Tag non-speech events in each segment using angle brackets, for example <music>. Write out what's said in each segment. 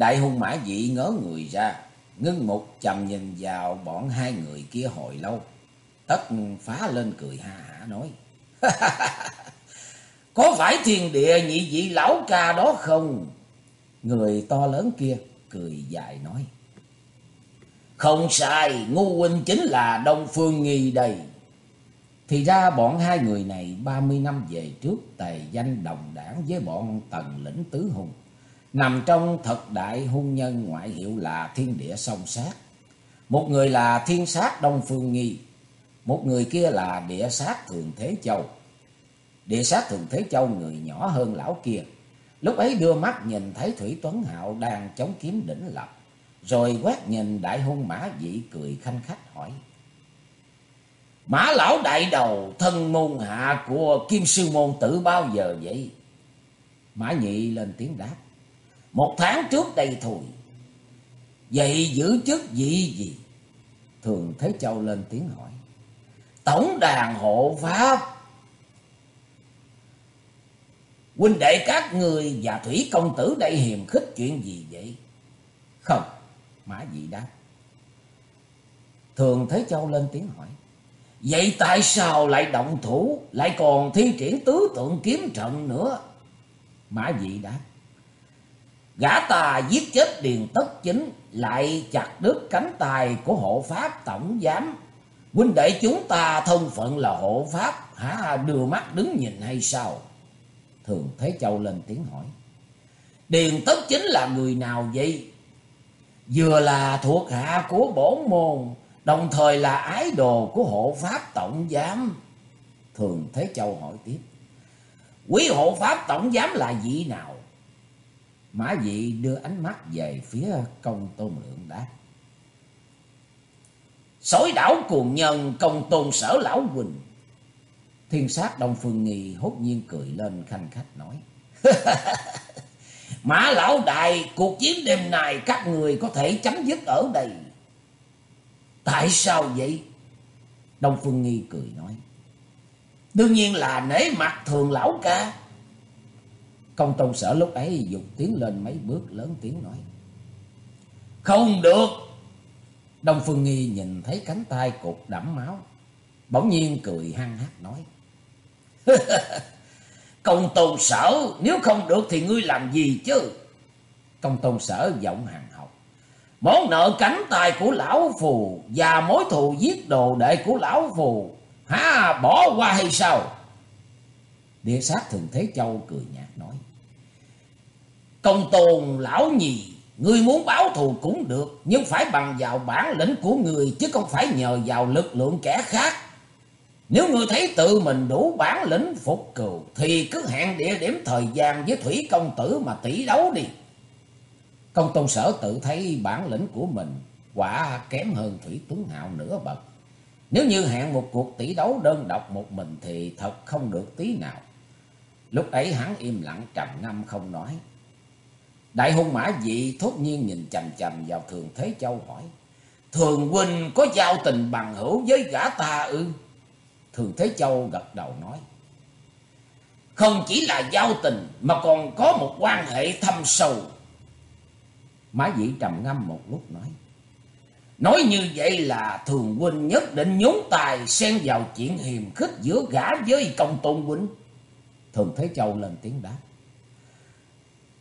Đại hung mã dị ngớ người ra, ngưng mục chầm nhìn vào bọn hai người kia hồi lâu. Tất phá lên cười ha hả nói. <laughs> Có phải thiên địa nhị vị lão ca đó không? Người to lớn kia cười dài nói. Không sai, ngu huynh chính là Đông Phương Nghi đây. Thì ra bọn hai người này 30 năm về trước tề danh đồng đảng với bọn tần lĩnh tứ hùng. Nằm trong thực đại hôn nhân ngoại hiệu là thiên địa song sát. Một người là thiên sát Đông Phương Nghi. Một người kia là địa sát Thường Thế Châu. Địa sát Thường Thế Châu người nhỏ hơn lão kia. Lúc ấy đưa mắt nhìn thấy Thủy Tuấn Hạo đang chống kiếm đỉnh lập. Rồi quét nhìn đại hung mã dị cười khanh khách hỏi. Mã lão đại đầu, thân môn hạ của kim sư môn tử bao giờ vậy? Mã nhị lên tiếng đáp. Một tháng trước đây thôi. Vậy giữ chức gì gì? Thường Thế Châu lên tiếng hỏi. Tổng đàn hộ pháp. Huynh đệ các người và thủy công tử đây hiềm khích chuyện gì vậy? Không, Mã dị đáp. Thường Thế Châu lên tiếng hỏi. Vậy tại sao lại động thủ, lại còn thi triển tứ tượng kiếm trận nữa? Mã dị đáp. Gã tà giết chết Điền Tất Chính, lại chặt đứt cánh tay của hộ pháp tổng giám. Huynh đệ chúng ta thân phận là hộ pháp, hả đưa mắt đứng nhìn hay sao? Thường Thế Châu lên tiếng hỏi. Điền Tất Chính là người nào vậy? Vừa là thuộc hạ của bổn môn, đồng thời là ái đồ của hộ pháp tổng giám. Thường Thế Châu hỏi tiếp. Quý hộ pháp tổng giám là vị nào? Mã dị đưa ánh mắt về phía công tôn lượng đáp. Sói đảo cuồng nhân công tôn sở lão huỳnh. Thiên sát Đông Phương Nghi hốt nhiên cười lên khanh khách nói. <laughs> Mã lão đại, cuộc chiến đêm nay các người có thể chấm dứt ở đây. Tại sao vậy? Đông Phương Nghi cười nói. Đương nhiên là nể mặt thường lão ca. Công tôn sở lúc ấy dục tiến lên mấy bước lớn tiếng nói. Không được. Đông Phương Nghi nhìn thấy cánh tay cục đẫm máu. Bỗng nhiên cười hăng hát nói. Công tôn sở nếu không được thì ngươi làm gì chứ? Công tôn sở giọng hàng học. Món nợ cánh tay của lão phù và mối thù giết đồ đệ của lão phù. Hả bỏ qua hay sao? Địa sát thường Thế Châu cười nhạt nói. Công tôn lão nhì, ngươi muốn báo thù cũng được, nhưng phải bằng vào bản lĩnh của người chứ không phải nhờ vào lực lượng kẻ khác. Nếu ngươi thấy tự mình đủ bản lĩnh phục cừu thì cứ hẹn địa điểm thời gian với thủy công tử mà tỷ đấu đi. Công tôn sở tự thấy bản lĩnh của mình quả kém hơn Thủy Tuấn Hạo nửa bậc. Nếu như hẹn một cuộc tỷ đấu đơn độc một mình thì thật không được tí nào. Lúc ấy hắn im lặng trầm ngâm không nói. Đại hung mã dị thốt nhiên nhìn chầm chầm vào Thường Thế Châu hỏi. Thường huynh có giao tình bằng hữu với gã ta ư? Thường Thế Châu gật đầu nói. Không chỉ là giao tình mà còn có một quan hệ thâm sâu. Mã dị trầm ngâm một lúc nói. Nói như vậy là thường huynh nhất định nhúng tài xen vào chuyện hiềm khích giữa gã với công tôn huynh. Thường Thế Châu lên tiếng đáp.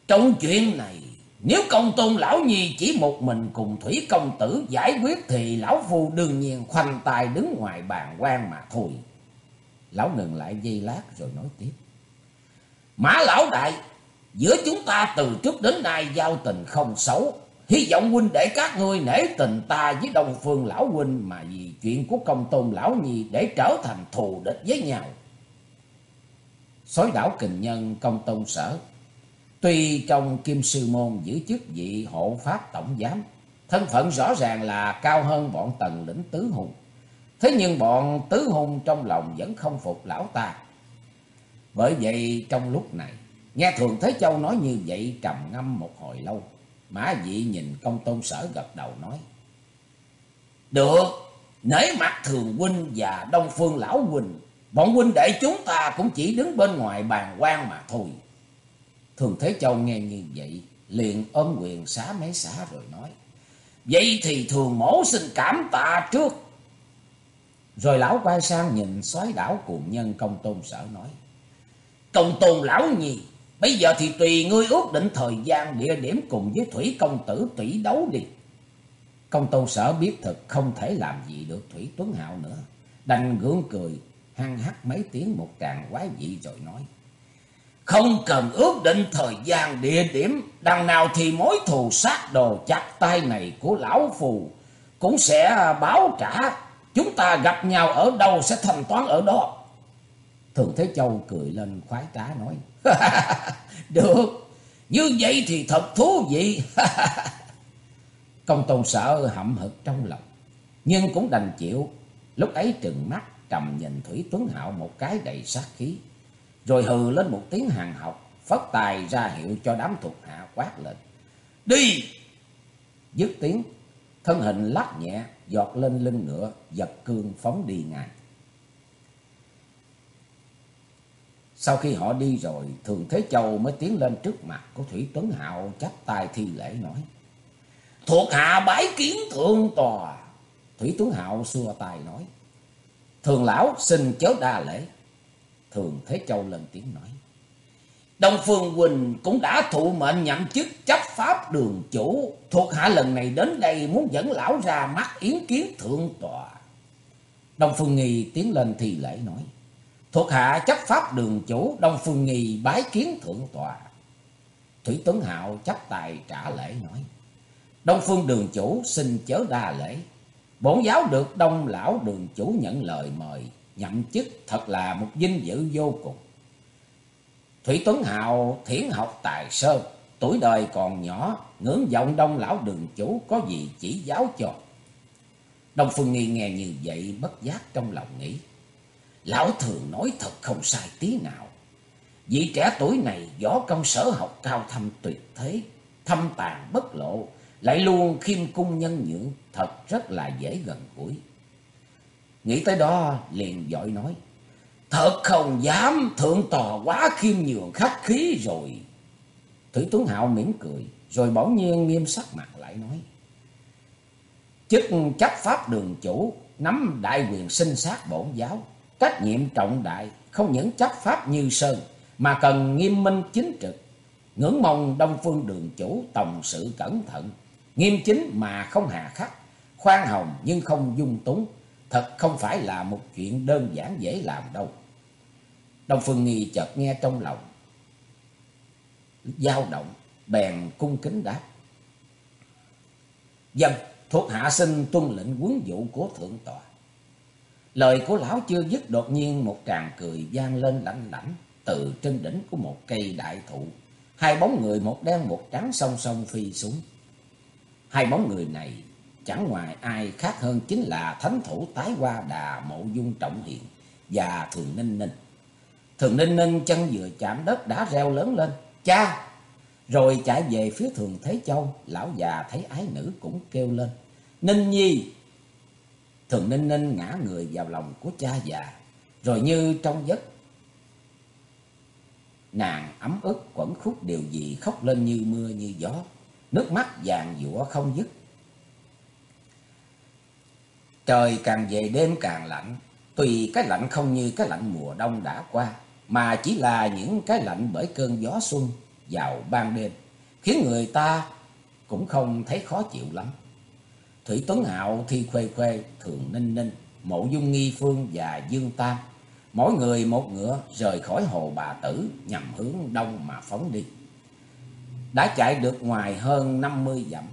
Trong chuyện này, nếu công tôn lão nhi chỉ một mình cùng thủy công tử giải quyết thì lão phu đương nhiên khoanh tay đứng ngoài bàn quan mà thôi. Lão ngừng lại giây lát rồi nói tiếp. Mã lão đại, giữa chúng ta từ trước đến nay giao tình không xấu. Hy vọng huynh để các ngươi nể tình ta với Đông Phương lão huynh mà vì chuyện của công tôn lão nhi để trở thành thù địch với nhau. Sói đảo kình nhân công tôn sở Tuy trong kim sư môn giữ chức vị hộ pháp tổng giám, thân phận rõ ràng là cao hơn bọn tần lĩnh tứ hùng. Thế nhưng bọn tứ hùng trong lòng vẫn không phục lão ta. Bởi vậy trong lúc này, nghe Thường Thế Châu nói như vậy trầm ngâm một hồi lâu. Mã dị nhìn công tôn sở gật đầu nói. Được, nể mặt Thường Huynh và Đông Phương Lão Huynh, bọn huynh đệ chúng ta cũng chỉ đứng bên ngoài bàn quan mà thôi. Thường Thế Châu nghe như vậy, liền ôm quyền xá mấy xá rồi nói. Vậy thì thường mổ xin cảm tạ trước. Rồi lão quay sang nhìn xoáy đảo cùng nhân công tôn sở nói. Công tôn lão nhì, bây giờ thì tùy ngươi ước định thời gian địa điểm cùng với thủy công tử tỷ đấu đi. Công tôn sở biết thật không thể làm gì được Thủy Tuấn Hạo nữa. Đành gượng cười, hăng hắc mấy tiếng một tràng quái dị rồi nói. Không cần ước định thời gian địa điểm, đằng nào thì mối thù sát đồ chặt tay này của lão phù cũng sẽ à, báo trả. Chúng ta gặp nhau ở đâu sẽ thanh toán ở đó. Thường Thế Châu cười lên khoái trá nói. <laughs> Được, như vậy thì thật thú vị. <laughs> Công tôn sợ hậm hực trong lòng, nhưng cũng đành chịu. Lúc ấy trừng mắt trầm nhìn Thủy Tuấn Hạo một cái đầy sát khí, rồi hừ lên một tiếng hàng học, phất tài ra hiệu cho đám thuộc hạ quát lên. Đi! Dứt tiếng, thân hình lắc nhẹ, giọt lên lưng ngựa, giật cương phóng đi ngay. Sau khi họ đi rồi, Thường Thế Châu mới tiến lên trước mặt của Thủy Tuấn Hạo chắp tay thi lễ nói. Thuộc hạ bái kiến thượng tòa. Thủy Tuấn Hạo xua tay nói. Thường lão xin chớ đa lễ. Thường Thế Châu lên tiếng nói. Đông Phương Quỳnh cũng đã thụ mệnh nhậm chức chấp pháp đường chủ. Thuộc hạ lần này đến đây muốn dẫn lão ra mắt yến kiến thượng tòa. Đông Phương Nghi tiến lên thì lễ nói. Thuộc hạ chấp pháp đường chủ Đông Phương Nghi bái kiến thượng tòa. Thủy Tuấn Hạo chấp tài trả lễ nói. Đông Phương đường chủ xin chớ đa lễ. Bổn giáo được đông lão đường chủ nhận lời mời, nhậm chức thật là một vinh dự vô cùng. Thủy Tuấn Hào thiển học tài sơ, tuổi đời còn nhỏ, ngưỡng vọng đông lão đường chủ có gì chỉ giáo cho. Đông Phương Nghi nghe như vậy bất giác trong lòng nghĩ. Lão thường nói thật không sai tí nào. Vị trẻ tuổi này võ công sở học cao thâm tuyệt thế, thâm tàn bất lộ, lại luôn khiêm cung nhân nhượng, thật rất là dễ gần gũi. Nghĩ tới đó liền dội nói, thật không dám thượng tòa quá khiêm nhường khách khí rồi. Thủy Tuấn Hạo mỉm cười, rồi bỗng nhiên nghiêm sắc mặt lại nói, chức chấp pháp đường chủ, nắm đại quyền sinh sát bổn giáo, trách nhiệm trọng đại, không những chấp pháp như sơn, mà cần nghiêm minh chính trực. Ngưỡng mong Đông Phương đường chủ tổng sự cẩn thận, nghiêm chính mà không hà khắc, khoan hồng nhưng không dung túng, thật không phải là một chuyện đơn giản dễ làm đâu. Đông Phương Nghi chợt nghe trong lòng, dao động, bèn cung kính đáp. Dân, thuộc hạ sinh tuân lệnh quấn dụ của thượng tòa. Lời của lão chưa dứt đột nhiên một tràng cười gian lên lạnh lãnh từ trên đỉnh của một cây đại thụ. Hai bóng người một đen một trắng song song phi xuống. Hai bóng người này chẳng ngoài ai khác hơn chính là thánh thủ tái qua đà mộ dung trọng hiền và thường ninh ninh. Thường ninh ninh chân vừa chạm đất đã reo lớn lên. Cha! Rồi chạy về phía thường Thế Châu, lão già thấy ái nữ cũng kêu lên. Ninh nhi! Thường ninh ninh ngã người vào lòng của cha già, rồi như trong giấc. Nàng ấm ức quẩn khúc điều gì khóc lên như mưa như gió nước mắt vàng dũa không dứt. Trời càng về đêm càng lạnh, tùy cái lạnh không như cái lạnh mùa đông đã qua, mà chỉ là những cái lạnh bởi cơn gió xuân vào ban đêm, khiến người ta cũng không thấy khó chịu lắm. Thủy Tuấn Hạo, Thi Khuê Khuê, Thường Ninh Ninh, Mộ Dung Nghi Phương và Dương Tam, mỗi người một ngựa rời khỏi hồ bà tử nhằm hướng đông mà phóng đi đã chạy được ngoài hơn 50 dặm.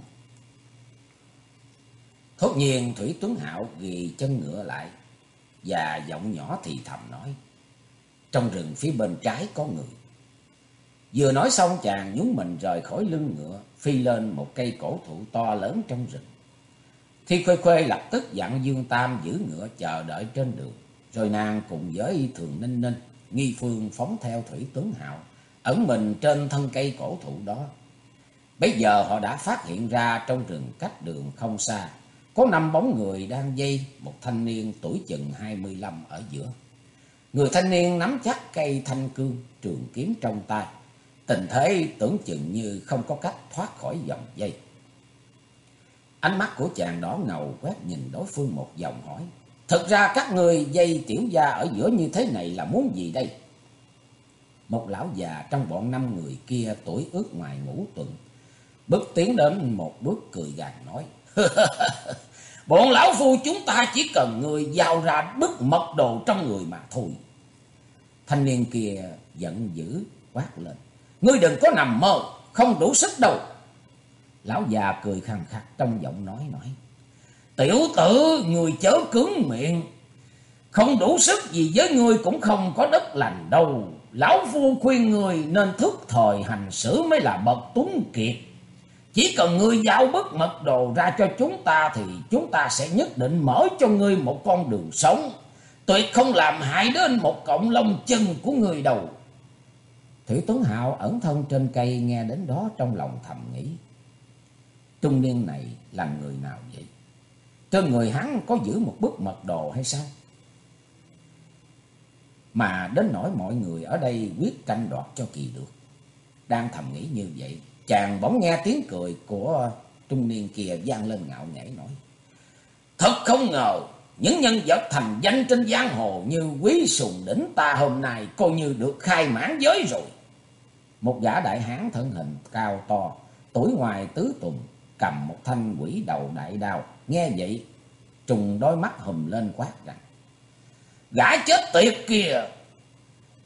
Thốt nhiên Thủy Tuấn Hạo ghi chân ngựa lại và giọng nhỏ thì thầm nói. Trong rừng phía bên trái có người. Vừa nói xong chàng nhún mình rời khỏi lưng ngựa, phi lên một cây cổ thụ to lớn trong rừng. Thi Khuê Khuê lập tức dặn Dương Tam giữ ngựa chờ đợi trên đường. Rồi nàng cùng với Thường Ninh Ninh, nghi phương phóng theo Thủy Tuấn Hạo ẩn mình trên thân cây cổ thụ đó. Bây giờ họ đã phát hiện ra trong rừng cách đường không xa, có năm bóng người đang dây một thanh niên tuổi chừng 25 ở giữa. Người thanh niên nắm chắc cây thanh cương, trường kiếm trong tay, Tình thế tưởng chừng như không có cách thoát khỏi dòng dây. Ánh mắt của chàng đỏ ngầu quét nhìn đối phương một vòng hỏi. Thực ra các người dây tiểu gia ở giữa như thế này là muốn gì đây? Một lão già trong bọn năm người kia tuổi ước ngoài ngũ tuần. Bước tiến đến một bước cười gàn nói. <laughs> Bọn lão phu chúng ta chỉ cần người giao ra bức mật đồ trong người mà thôi. Thanh niên kia giận dữ quát lên. Ngươi đừng có nằm mơ, không đủ sức đâu. Lão già cười khăn khắc trong giọng nói nói. Tiểu tử, người chớ cứng miệng. Không đủ sức gì với ngươi cũng không có đất lành đâu. Lão phu khuyên người nên thức thời hành xử mới là bậc tuấn kiệt. Chỉ cần ngươi giao bức mật đồ ra cho chúng ta thì chúng ta sẽ nhất định mở cho ngươi một con đường sống. Tuyệt không làm hại đến một cộng lông chân của người đầu. Thủy Tuấn Hạo ẩn thân trên cây nghe đến đó trong lòng thầm nghĩ. Trung niên này là người nào vậy? Trên người hắn có giữ một bức mật đồ hay sao? Mà đến nỗi mọi người ở đây quyết tranh đoạt cho kỳ được. Đang thầm nghĩ như vậy, chàng bỗng nghe tiếng cười của trung niên kia vang lên ngạo nghễ nói. Thật không ngờ, những nhân vật thành danh trên giang hồ như quý sùng đỉnh ta hôm nay coi như được khai mãn giới rồi. Một gã đại hán thân hình cao to, tuổi ngoài tứ tùng, cầm một thanh quỷ đầu đại đao. Nghe vậy, trùng đôi mắt hùm lên quát rằng. Gã chết tiệt kìa!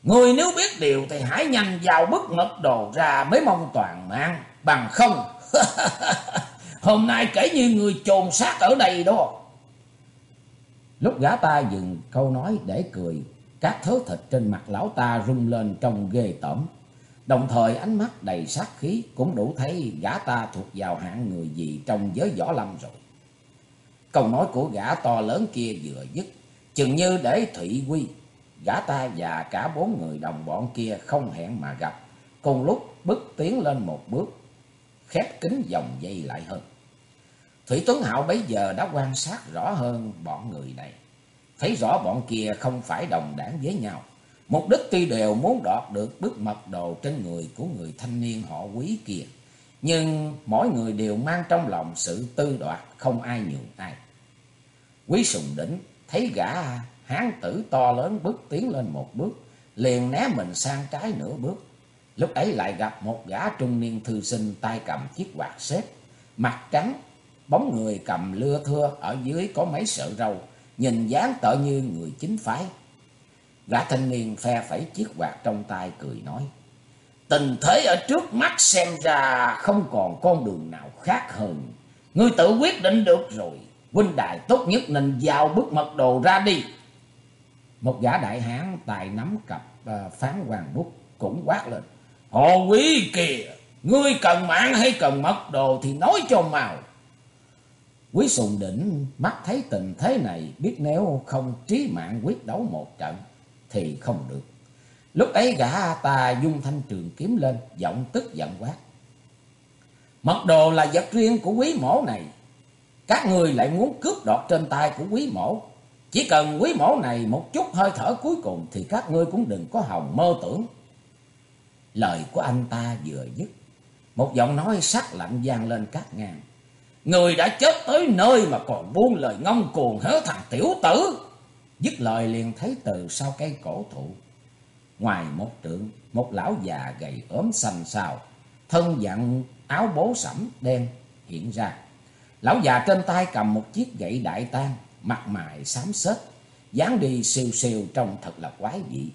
Người nếu biết điều thì hãy nhanh vào bức mật đồ ra mới mong toàn mạng. Bằng không, <laughs> hôm nay kể như người trồn xác ở đây đó. Lúc gã ta dừng câu nói để cười, các thớ thịt trên mặt lão ta rung lên trong ghê tởm. Đồng thời ánh mắt đầy sát khí cũng đủ thấy gã ta thuộc vào hạng người gì trong giới võ lâm rồi. Câu nói của gã to lớn kia vừa dứt, chừng như để Thụy Quy, gã ta và cả bốn người đồng bọn kia không hẹn mà gặp, cùng lúc bước tiến lên một bước, khép kín dòng dây lại hơn. Thủy Tuấn Hạo bấy giờ đã quan sát rõ hơn bọn người này, thấy rõ bọn kia không phải đồng đảng với nhau. Mục đích tuy đều muốn đoạt được bức mật đồ trên người của người thanh niên họ quý kia. Nhưng mỗi người đều mang trong lòng sự tư đoạt không ai nhường ai. Quý sùng đỉnh thấy gã hán tử to lớn bước tiến lên một bước. Liền né mình sang trái nửa bước. Lúc ấy lại gặp một gã trung niên thư sinh tay cầm chiếc quạt xếp. Mặt trắng, bóng người cầm lưa thưa ở dưới có mấy sợi râu. Nhìn dáng tợ như người chính phái Gã thanh niên phe phẩy chiếc quạt trong tay cười nói. Tình thế ở trước mắt xem ra không còn con đường nào khác hơn. Ngươi tự quyết định được rồi. Huynh đại tốt nhất nên giao bức mật đồ ra đi. Một gã đại hán tài nắm cặp ờ, phán hoàng bút cũng quát lên. Hồ quý kìa, ngươi cần mạng hay cần mật đồ thì nói cho màu. Quý sùng đỉnh mắt thấy tình thế này biết nếu không trí mạng quyết đấu một trận thì không được. Lúc ấy gã ta dung thanh trường kiếm lên, giọng tức giận quát. Mật đồ là vật riêng của quý mổ này. Các người lại muốn cướp đoạt trên tay của quý mổ. Chỉ cần quý mổ này một chút hơi thở cuối cùng thì các ngươi cũng đừng có hòng mơ tưởng. Lời của anh ta vừa dứt. Một giọng nói sắc lạnh vang lên các ngang. Người đã chết tới nơi mà còn buông lời ngông cuồng hớ thằng tiểu tử. Dứt lời liền thấy từ sau cây cổ thụ. Ngoài một trượng, một lão già gầy ốm xanh xao, thân dặn áo bố sẫm đen hiện ra. Lão già trên tay cầm một chiếc gậy đại tang, mặt mày xám xết, dáng đi siêu siêu trông thật là quái dị.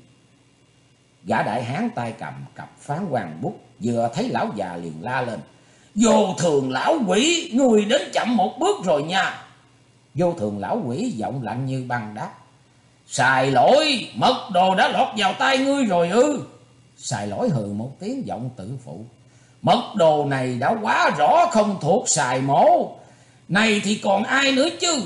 Gã đại hán tay cầm cặp phán hoàng bút, vừa thấy lão già liền la lên. Vô thường lão quỷ, người đến chậm một bước rồi nha. Vô thường lão quỷ giọng lạnh như băng đáp. Xài lỗi, mật đồ đã lọt vào tay ngươi rồi ư. Xài lỗi hừ một tiếng giọng tự phụ. Mật đồ này đã quá rõ không thuộc xài mổ. Này thì còn ai nữa chứ?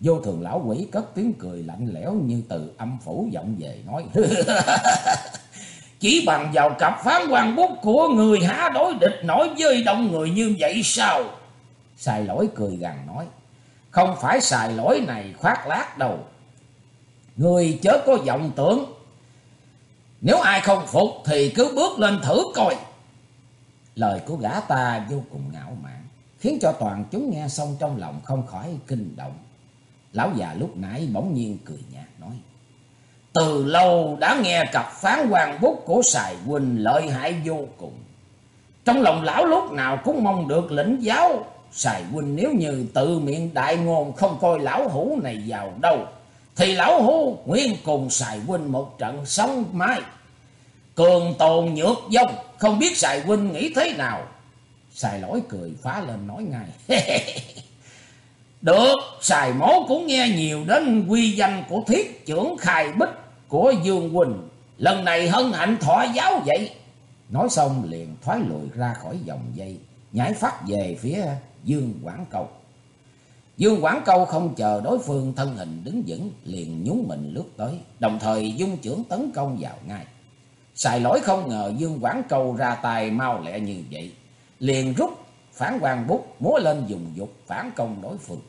Vô thường lão quỷ cất tiếng cười lạnh lẽo như từ âm phủ vọng về nói. <laughs> Chỉ bằng vào cặp phán quan bút của người há đối địch nổi với đông người như vậy sao? Xài lỗi cười gằn nói. Không phải xài lỗi này khoác lác đâu. Người chớ có vọng tưởng. Nếu ai không phục thì cứ bước lên thử coi. Lời của gã ta vô cùng ngạo mạn, khiến cho toàn chúng nghe xong trong lòng không khỏi kinh động. Lão già lúc nãy bỗng nhiên cười nhạt nói. Từ lâu đã nghe cặp phán hoàng bút của Sài Huynh lợi hại vô cùng. Trong lòng lão lúc nào cũng mong được lĩnh giáo. Sài Huynh nếu như tự miệng đại ngôn không coi lão hủ này vào đâu. Thì lão hủ nguyên cùng Sài Huynh một trận sống mãi. Cường tồn nhược dông, không biết Sài Huynh nghĩ thế nào. Sài lỗi cười phá lên nói ngay. <laughs> Được, Sài mố cũng nghe nhiều đến quy danh của thiết trưởng khai bích của Dương Quỳnh. Lần này hân hạnh thọ giáo vậy. Nói xong liền thoái lùi ra khỏi dòng dây, nhảy phát về phía Dương Quảng Cầu. Dương Quảng Câu không chờ đối phương thân hình đứng vững, liền nhún mình lướt tới, đồng thời dung trưởng tấn công vào ngay. Xài lỗi không ngờ Dương Quảng Câu ra tay mau lẹ như vậy, liền rút phản quang bút múa lên dùng dục phản công đối phương.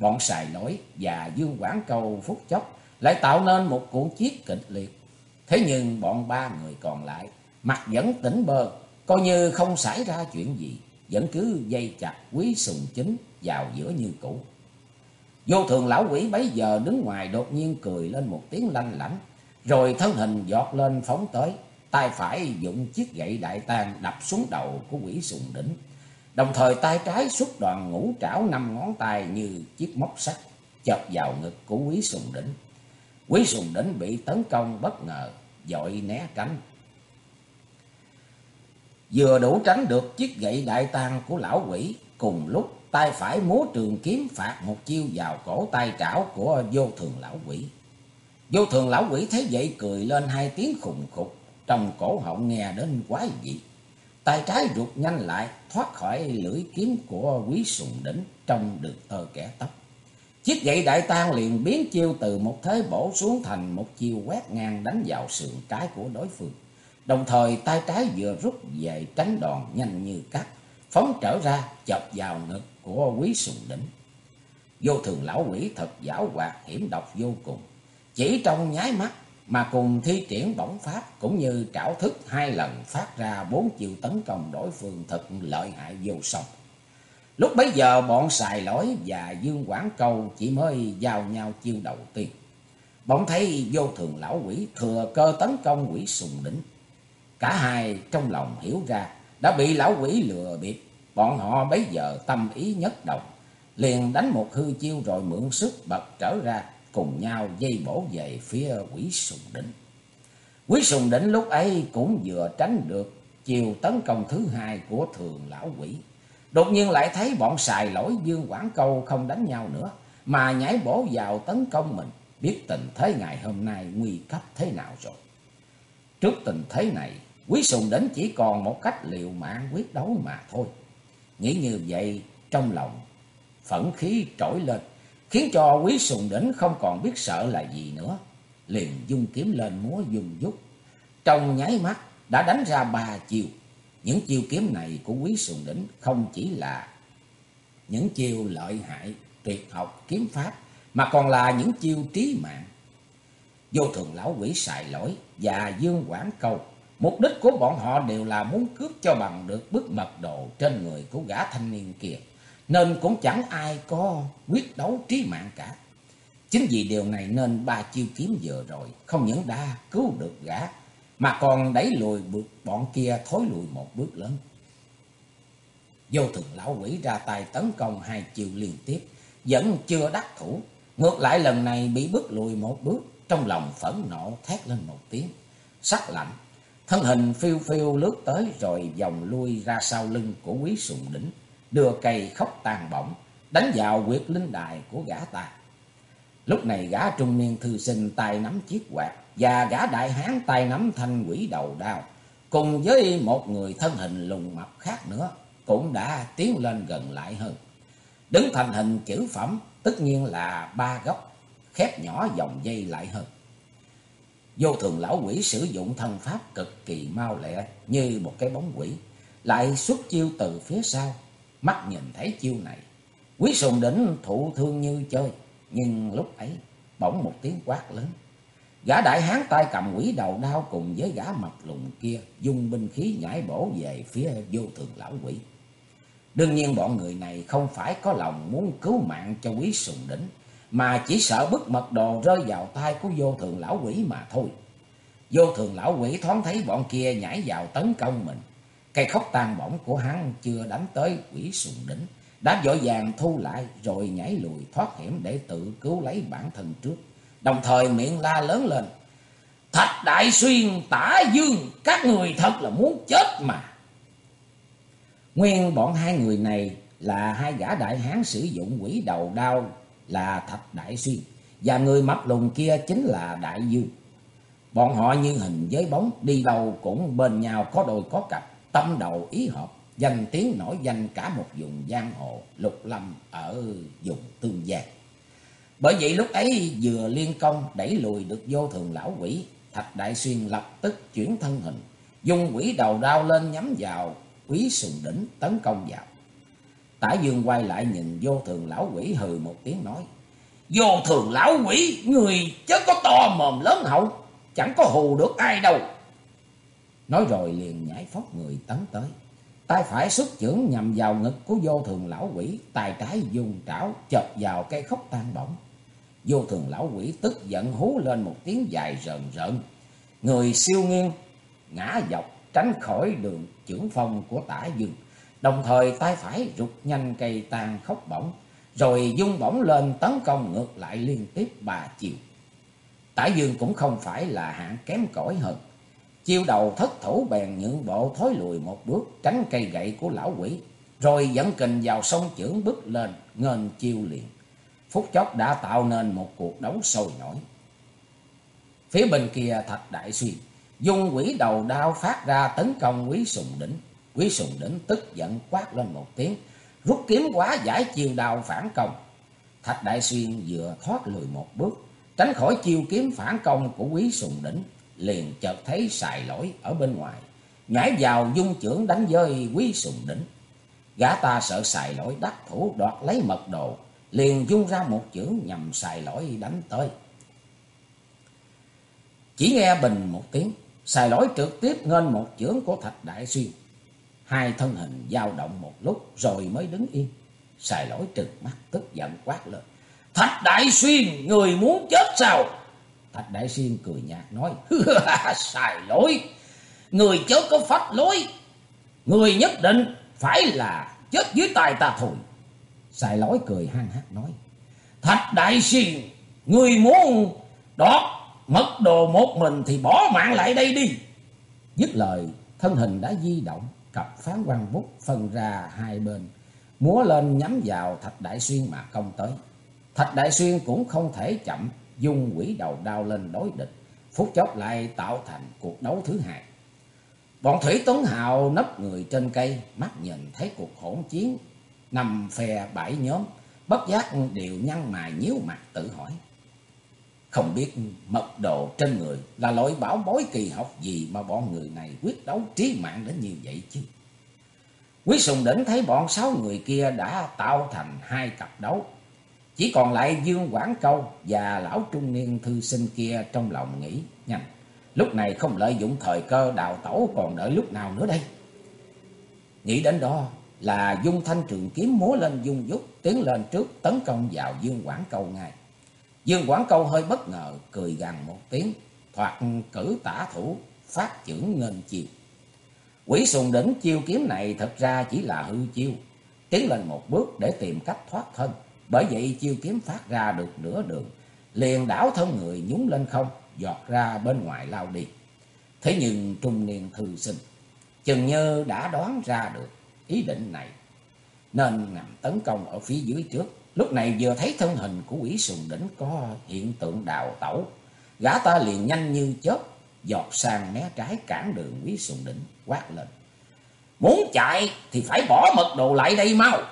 Bọn xài lỗi và Dương Quảng cầu phút chốc lại tạo nên một cuộc chiến kịch liệt. Thế nhưng bọn ba người còn lại mặt vẫn tỉnh bơ, coi như không xảy ra chuyện gì, vẫn cứ dây chặt quý sùng chính vào giữa như cũ. Vô thường lão quỷ bấy giờ đứng ngoài đột nhiên cười lên một tiếng lanh lảnh, rồi thân hình giọt lên phóng tới, tay phải dụng chiếc gậy đại tàng đập xuống đầu của quỷ sùng đỉnh. Đồng thời tay trái xuất đoàn ngũ trảo năm ngón tay như chiếc móc sắt chọc vào ngực của quý sùng đỉnh. Quý sùng đỉnh bị tấn công bất ngờ, dội né tránh. Vừa đủ tránh được chiếc gậy đại tang của lão quỷ, cùng lúc tay phải múa trường kiếm phạt một chiêu vào cổ tay trảo của vô thường lão quỷ. Vô thường lão quỷ thấy vậy cười lên hai tiếng khùng khục, trong cổ họng nghe đến quái dị. Tay trái rụt nhanh lại, thoát khỏi lưỡi kiếm của quý sùng đỉnh trong được tơ kẻ tóc. Chiếc gậy đại tang liền biến chiêu từ một thế bổ xuống thành một chiêu quét ngang đánh vào sườn trái của đối phương. Đồng thời tay trái vừa rút về tránh đòn nhanh như cắt, phóng trở ra chọc vào ngực của quý sùng đỉnh. Vô thường lão quỷ thật giảo hoạt hiểm độc vô cùng. Chỉ trong nháy mắt mà cùng thi triển bổng pháp cũng như trảo thức hai lần phát ra bốn chiều tấn công đối phương thật lợi hại vô song. Lúc bấy giờ bọn xài lỗi và Dương Quảng Câu chỉ mới giao nhau chiêu đầu tiên. Bỗng thấy vô thường lão quỷ thừa cơ tấn công quỷ sùng đỉnh. Cả hai trong lòng hiểu ra đã bị lão quỷ lừa bịp. Bọn họ bấy giờ tâm ý nhất đồng. Liền đánh một hư chiêu rồi mượn sức bật trở ra. Cùng nhau dây bổ về phía quỷ sùng đỉnh. quỷ sùng đỉnh lúc ấy cũng vừa tránh được chiều tấn công thứ hai của thường lão quỷ. Đột nhiên lại thấy bọn xài lỗi Dương Quảng Câu không đánh nhau nữa, mà nhảy bổ vào tấn công mình, biết tình thế ngày hôm nay nguy cấp thế nào rồi. Trước tình thế này, Quý Sùng đến chỉ còn một cách liều mạng quyết đấu mà thôi. Nghĩ như vậy, trong lòng phẫn khí trỗi lên, khiến cho Quý Sùng đỉnh không còn biết sợ là gì nữa. Liền dung kiếm lên múa dùng dút. Trong nháy mắt đã đánh ra ba chiều. Những chiêu kiếm này của Quý Sùng Đỉnh không chỉ là những chiêu lợi hại, tuyệt học, kiếm pháp, mà còn là những chiêu trí mạng. Vô thường lão quỷ xài lỗi và dương quảng câu, mục đích của bọn họ đều là muốn cướp cho bằng được bức mật đồ trên người của gã thanh niên kia, nên cũng chẳng ai có quyết đấu trí mạng cả. Chính vì điều này nên ba chiêu kiếm vừa rồi không những đã cứu được gã, mà còn đẩy lùi bọn kia thối lùi một bước lớn. Vô thường lão quỷ ra tay tấn công hai chiều liên tiếp, vẫn chưa đắc thủ. Ngược lại lần này bị bước lùi một bước, trong lòng phẫn nộ thét lên một tiếng. Sắc lạnh, thân hình phiêu phiêu lướt tới rồi vòng lui ra sau lưng của quý sùng đỉnh, đưa cây khóc tàn bỏng, đánh vào quyệt linh đài của gã ta. Lúc này gã trung niên thư sinh tay nắm chiếc quạt, và gã đại hán tay nắm thanh quỷ đầu đao, cùng với một người thân hình lùng mập khác nữa, cũng đã tiến lên gần lại hơn. Đứng thành hình chữ phẩm, tất nhiên là ba góc, khép nhỏ dòng dây lại hơn. Vô thường lão quỷ sử dụng thân pháp cực kỳ mau lẹ như một cái bóng quỷ, lại xuất chiêu từ phía sau, mắt nhìn thấy chiêu này. Quý sùng đỉnh thụ thương như chơi, nhưng lúc ấy bỗng một tiếng quát lớn. Gã đại hán tay cầm quỷ đầu đao cùng với gã mặt lùng kia dùng binh khí nhảy bổ về phía vô thường lão quỷ. Đương nhiên bọn người này không phải có lòng muốn cứu mạng cho quý sùng đỉnh, mà chỉ sợ bức mật đồ rơi vào tay của vô thường lão quỷ mà thôi. Vô thường lão quỷ thoáng thấy bọn kia nhảy vào tấn công mình. Cây khóc tàn bổng của hắn chưa đánh tới quỷ sùng đỉnh, đã vội vàng thu lại rồi nhảy lùi thoát hiểm để tự cứu lấy bản thân trước. Đồng thời miệng la lớn lên. Thạch Đại Xuyên, tả dương, các người thật là muốn chết mà. Nguyên bọn hai người này là hai gã đại hán sử dụng quỷ đầu đao là Thạch Đại Xuyên. Và người mập lùn kia chính là Đại Dương. Bọn họ như hình với bóng, đi đâu cũng bên nhau có đôi có cặp, tâm đầu ý hợp, danh tiếng nổi danh cả một vùng giang hồ lục lâm ở vùng Tương Giang. Bởi vậy lúc ấy vừa liên công đẩy lùi được vô thường lão quỷ, Thạch Đại Xuyên lập tức chuyển thân hình, dùng quỷ đầu đao lên nhắm vào quý sùng đỉnh tấn công vào. Tả Dương quay lại nhìn vô thường lão quỷ hừ một tiếng nói. Vô thường lão quỷ, người chớ có to mồm lớn hậu, chẳng có hù được ai đâu. Nói rồi liền nhảy phóc người tấn tới. Tay phải xuất chưởng nhằm vào ngực của vô thường lão quỷ, tay trái dùng trảo chọc vào cây khóc tan bổng. Vô thường lão quỷ tức giận hú lên một tiếng dài rợn rợn. Người siêu nghiêng, ngã dọc tránh khỏi đường trưởng phong của tả dương. Đồng thời tay phải rụt nhanh cây tan khóc bổng, rồi dung bổng lên tấn công ngược lại liên tiếp ba chiều. Tả dương cũng không phải là hạng kém cỏi hơn. Chiêu đầu thất thủ bèn nhượng bộ thối lùi một bước tránh cây gậy của lão quỷ, rồi dẫn kình vào sông chưởng bước lên, ngên chiêu liền. Phút chốc đã tạo nên một cuộc đấu sôi nổi. Phía bên kia thạch đại xuyên, dùng quỷ đầu đao phát ra tấn công quý sùng đỉnh. Quý sùng đỉnh tức giận quát lên một tiếng, rút kiếm quá giải chiêu đao phản công. Thạch đại xuyên vừa thoát lùi một bước, tránh khỏi chiêu kiếm phản công của quý sùng đỉnh, liền chợt thấy xài lỗi ở bên ngoài, nhảy vào dung trưởng đánh rơi quý sùng đỉnh. Gã ta sợ xài lỗi đắc thủ đoạt lấy mật đồ, liền dung ra một chưởng nhằm xài lỗi đánh tới. Chỉ nghe bình một tiếng, xài lỗi trực tiếp ngên một chưởng của Thạch Đại Xuyên. Hai thân hình dao động một lúc rồi mới đứng yên. Xài lỗi trừng mắt tức giận quát lên. Thạch Đại Xuyên, người muốn chết sao? Thạch Đại Xuyên cười nhạt nói. <laughs> Xài lỗi, người chớ có phách lối. Người nhất định phải là chết dưới tay ta thôi. Xài lỗi cười hăng hát nói. Thạch Đại Xuyên, người muốn đó mất đồ một mình thì bỏ mạng lại đây đi. Dứt lời, thân hình đã di động, cặp phán quang bút phân ra hai bên, múa lên nhắm vào Thạch Đại Xuyên mà công tới. Thạch Đại Xuyên cũng không thể chậm, dùng quỷ đầu đao lên đối địch, phút chốc lại tạo thành cuộc đấu thứ hai. Bọn Thủy Tuấn Hào nấp người trên cây, mắt nhìn thấy cuộc hỗn chiến, nằm phe bảy nhóm, bất giác đều nhăn mày nhíu mặt tự hỏi. Không biết mật độ trên người là loại bảo bối kỳ học gì mà bọn người này quyết đấu trí mạng đến như vậy chứ. Quý Sùng Đỉnh thấy bọn sáu người kia đã tạo thành hai cặp đấu. Chỉ còn lại Dương Quảng Câu và lão trung niên thư sinh kia trong lòng nghĩ nhanh. Lúc này không lợi dụng thời cơ đào tẩu còn đợi lúc nào nữa đây. Nghĩ đến đó là dung thanh trường kiếm múa lên dung dút tiến lên trước tấn công vào Dương Quảng Câu ngay. Dương Quảng Câu hơi bất ngờ, cười gằn một tiếng, thoạt cử tả thủ, phát trưởng ngân chiều. Quỷ sùng đỉnh chiêu kiếm này thật ra chỉ là hư chiêu, tiến lên một bước để tìm cách thoát thân. Bởi vậy chiêu kiếm phát ra được nửa đường, liền đảo thân người nhúng lên không, giọt ra bên ngoài lao đi. Thế nhưng trung niên thư sinh, chừng như đã đoán ra được ý định này, nên nằm tấn công ở phía dưới trước. Lúc này vừa thấy thân hình của quỷ sùng đỉnh có hiện tượng đào tẩu. Gã ta liền nhanh như chớp, giọt sang mé trái cản đường quý sùng đỉnh, quát lên. Muốn chạy thì phải bỏ mật đồ lại đây mau.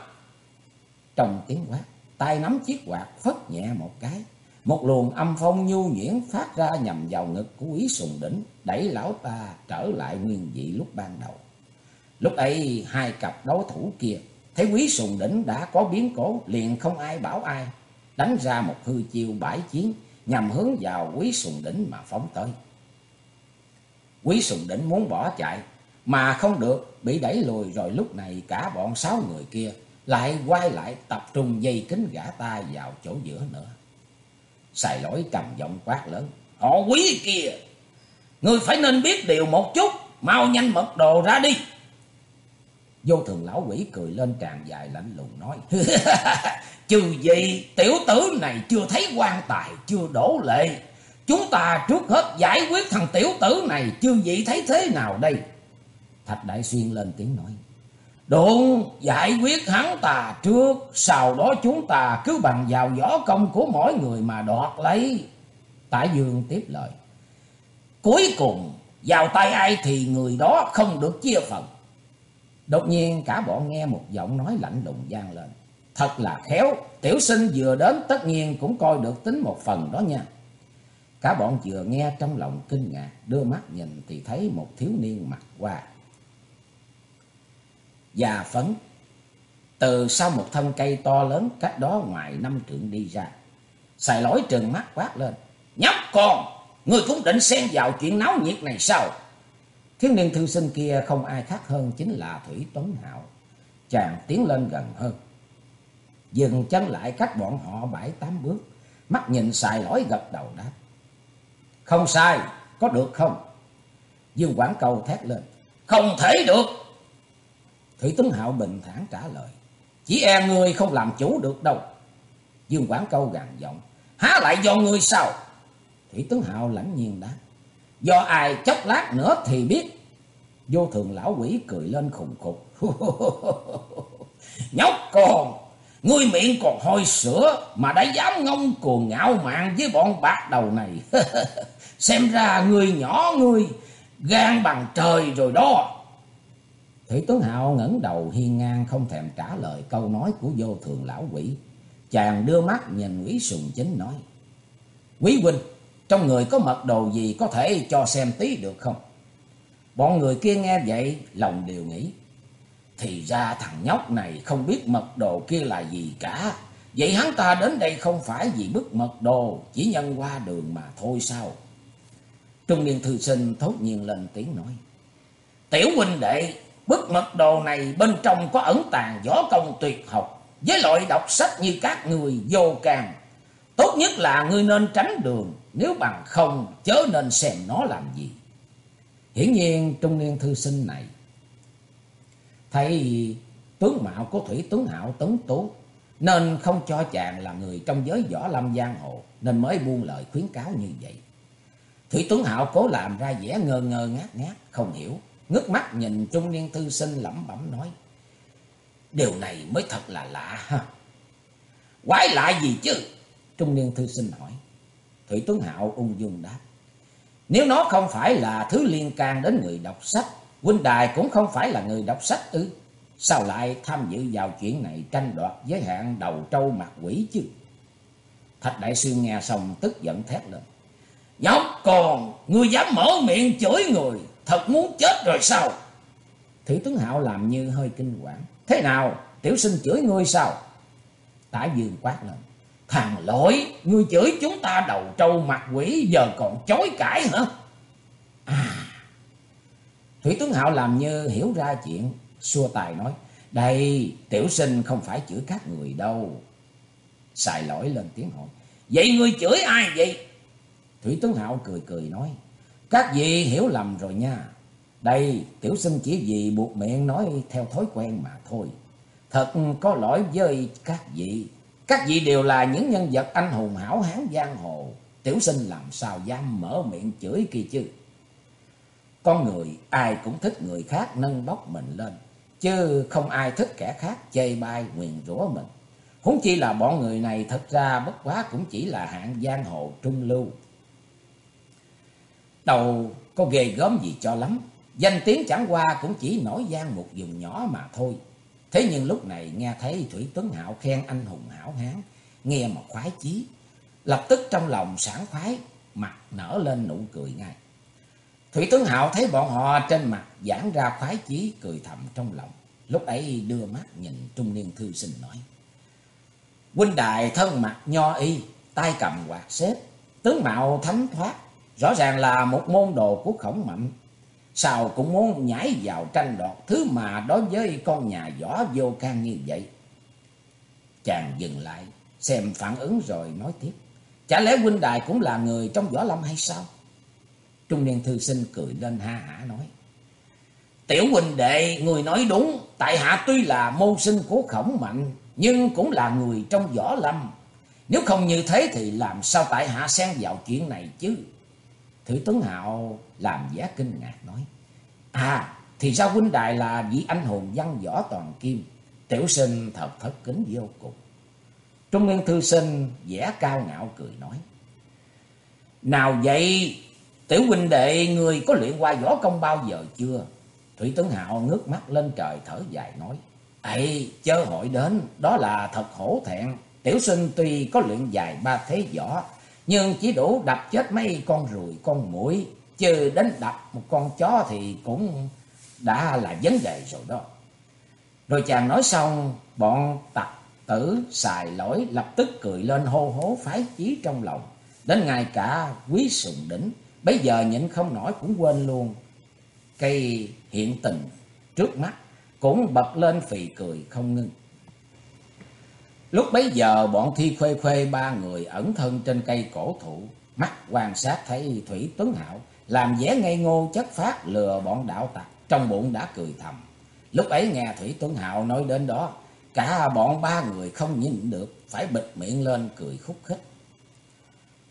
Trong tiếng quát, tay nắm chiếc quạt phất nhẹ một cái. Một luồng âm phong nhu nhuyễn phát ra nhằm vào ngực của quý sùng đỉnh, đẩy lão ta trở lại nguyên vị lúc ban đầu. Lúc ấy hai cặp đối thủ kia Thấy quý sùng đỉnh đã có biến cố, liền không ai bảo ai. Đánh ra một hư chiêu bãi chiến, nhằm hướng vào quý sùng đỉnh mà phóng tới. Quý sùng đỉnh muốn bỏ chạy mà không được, bị đẩy lùi rồi lúc này cả bọn sáu người kia lại quay lại tập trung dây kính gã ta vào chỗ giữa nữa. Xài lỗi trầm giọng quát lớn. Họ quý kia, người phải nên biết điều một chút, mau nhanh mật đồ ra đi. Vô thường lão quỷ cười lên tràn dài lạnh lùng nói. <laughs> Trừ gì tiểu tử này chưa thấy quan tài, chưa đổ lệ. Chúng ta trước hết giải quyết thằng tiểu tử này, chưa gì thấy thế nào đây? Thạch Đại Xuyên lên tiếng nói. Đụng giải quyết hắn ta trước, sau đó chúng ta cứ bằng vào võ công của mỗi người mà đoạt lấy. Tả Dương tiếp lời. Cuối cùng, vào tay ai thì người đó không được chia phần. Đột nhiên cả bọn nghe một giọng nói lạnh lùng vang lên. Thật là khéo, tiểu sinh vừa đến tất nhiên cũng coi được tính một phần đó nha. Cả bọn vừa nghe trong lòng kinh ngạc, đưa mắt nhìn thì thấy một thiếu niên mặt qua và phấn, từ sau một thân cây to lớn cách đó ngoài năm trượng đi ra. Xài lỗi trừng mắt quát lên. Nhóc con, người cũng định xen vào chuyện náo nhiệt này sao? Thiếu niên thư sinh kia không ai khác hơn chính là Thủy Tuấn Hạo. Chàng tiến lên gần hơn. Dừng chân lại cách bọn họ bảy tám bước. Mắt nhìn xài lỗi gật đầu đáp. Không sai, có được không? Dương Quảng Cầu thét lên. Không thể được. Thủy Tuấn Hạo bình thản trả lời. Chỉ e người không làm chủ được đâu. Dương Quảng Câu gằn giọng. Há lại do người sao? Thủy Tuấn Hạo lãnh nhiên đáp. Do ai chốc lát nữa thì biết. Vô thường lão quỷ cười lên khùng khục. <laughs> Nhóc con, ngươi miệng còn hôi sữa mà đã dám ngông cuồng ngạo mạn với bọn bạc đầu này. <laughs> Xem ra ngươi nhỏ ngươi gan bằng trời rồi đó. Thủy Tuấn Hạo ngẩng đầu hiên ngang không thèm trả lời câu nói của vô thường lão quỷ. Chàng đưa mắt nhìn quý sùng chính nói. Quý huynh, trong người có mật đồ gì có thể cho xem tí được không? Bọn người kia nghe vậy lòng đều nghĩ. Thì ra thằng nhóc này không biết mật đồ kia là gì cả. Vậy hắn ta đến đây không phải vì bức mật đồ, chỉ nhân qua đường mà thôi sao? Trung niên thư sinh thốt nhiên lên tiếng nói. Tiểu huynh đệ, bức mật đồ này bên trong có ẩn tàng võ công tuyệt học. Với loại đọc sách như các người vô can. Tốt nhất là ngươi nên tránh đường, nếu bằng không chớ nên xem nó làm gì. Hiển nhiên trung niên thư sinh này thấy tướng mạo của Thủy Tuấn Hạo tấn tú nên không cho chàng là người trong giới võ lâm giang hồ nên mới buông lời khuyến cáo như vậy. Thủy Tuấn Hạo cố làm ra vẻ ngơ ngơ ngát ngát không hiểu, ngước mắt nhìn trung niên thư sinh lẩm bẩm nói: "Điều này mới thật là lạ ha." "Quái lạ gì chứ?" Trung niên thư sinh hỏi. Thủy Tuấn Hạo ung dung đáp. Nếu nó không phải là thứ liên can đến người đọc sách, huynh đài cũng không phải là người đọc sách ư. Sao lại tham dự vào chuyện này tranh đoạt giới hạn đầu trâu mặt quỷ chứ? Thạch Đại Sư nghe xong tức giận thét lên. Nhóc còn, ngươi dám mở miệng chửi người, thật muốn chết rồi sao? Thủy Tuấn Hạo làm như hơi kinh quản. Thế nào, tiểu sinh chửi ngươi sao? Tả Dương quát lên. Thằng lỗi, ngươi chửi chúng ta đầu trâu mặt quỷ giờ còn chối cãi hả? À, Thủy Tuấn Hạo làm như hiểu ra chuyện, xua tài nói, đây tiểu sinh không phải chửi các người đâu. Xài lỗi lên tiếng hỏi, vậy ngươi chửi ai vậy? Thủy Tuấn Hạo cười cười nói, các vị hiểu lầm rồi nha. Đây, tiểu sinh chỉ vì buộc miệng nói theo thói quen mà thôi. Thật có lỗi với các vị. Các vị đều là những nhân vật anh hùng hảo hán giang hồ. Tiểu sinh làm sao dám mở miệng chửi kia chứ. Con người, ai cũng thích người khác nâng bóc mình lên. Chứ không ai thích kẻ khác chê bai, nguyền rủa mình. Huống chi là bọn người này thật ra bất quá cũng chỉ là hạng giang hồ trung lưu. Đầu có ghê gớm gì cho lắm. Danh tiếng chẳng qua cũng chỉ nổi gian một vùng nhỏ mà thôi. Thế nhưng lúc này nghe thấy Thủy Tuấn Hạo khen anh hùng hảo hán, nghe một khoái chí, lập tức trong lòng sảng khoái, mặt nở lên nụ cười ngay. Thủy Tuấn Hạo thấy bọn họ trên mặt giãn ra khoái chí cười thầm trong lòng, lúc ấy đưa mắt nhìn trung niên thư sinh nói: "Huynh đại thân mặt nho y, tay cầm quạt xếp, Tướng mạo thánh thoát, rõ ràng là một môn đồ của khổng mạnh. Sao cũng muốn nhảy vào tranh đoạt thứ mà đối với con nhà võ vô can như vậy. Chàng dừng lại, xem phản ứng rồi nói tiếp. Chả lẽ huynh đài cũng là người trong võ lâm hay sao? Trung niên thư sinh cười lên ha hả nói. Tiểu huynh đệ, người nói đúng, tại hạ tuy là môn sinh của khổng mạnh, nhưng cũng là người trong võ lâm. Nếu không như thế thì làm sao tại hạ xen vào chuyện này chứ? Thử Tuấn Hạo làm giá kinh ngạc nói. À, thì ra huynh đài là vị anh hùng văn võ toàn kim. Tiểu sinh thật thất kính vô cùng. Trung Nguyên thư sinh vẻ cao ngạo cười nói. Nào vậy, tiểu huynh đệ người có luyện qua võ công bao giờ chưa? Thủy Tấn Hạo ngước mắt lên trời thở dài nói. Ấy, chớ hội đến, đó là thật hổ thẹn. Tiểu sinh tuy có luyện dài ba thế võ, nhưng chỉ đủ đập chết mấy con ruồi, con muỗi Chứ đến đập một con chó thì cũng đã là vấn đề rồi đó. Rồi chàng nói xong, bọn tặc tử xài lỗi lập tức cười lên hô hố phái chí trong lòng. Đến ngay cả quý sùng đỉnh, bây giờ nhịn không nổi cũng quên luôn. Cây hiện tình trước mắt cũng bật lên phì cười không ngưng. Lúc bấy giờ bọn thi khuê khuê ba người ẩn thân trên cây cổ thụ, mắt quan sát thấy Thủy Tuấn Hạo làm vẻ ngây ngô chất phát lừa bọn đạo tặc, trong bụng đã cười thầm. Lúc ấy nghe Thủy Tuấn Hạo nói đến đó, cả bọn ba người không nhìn được, phải bịt miệng lên cười khúc khích.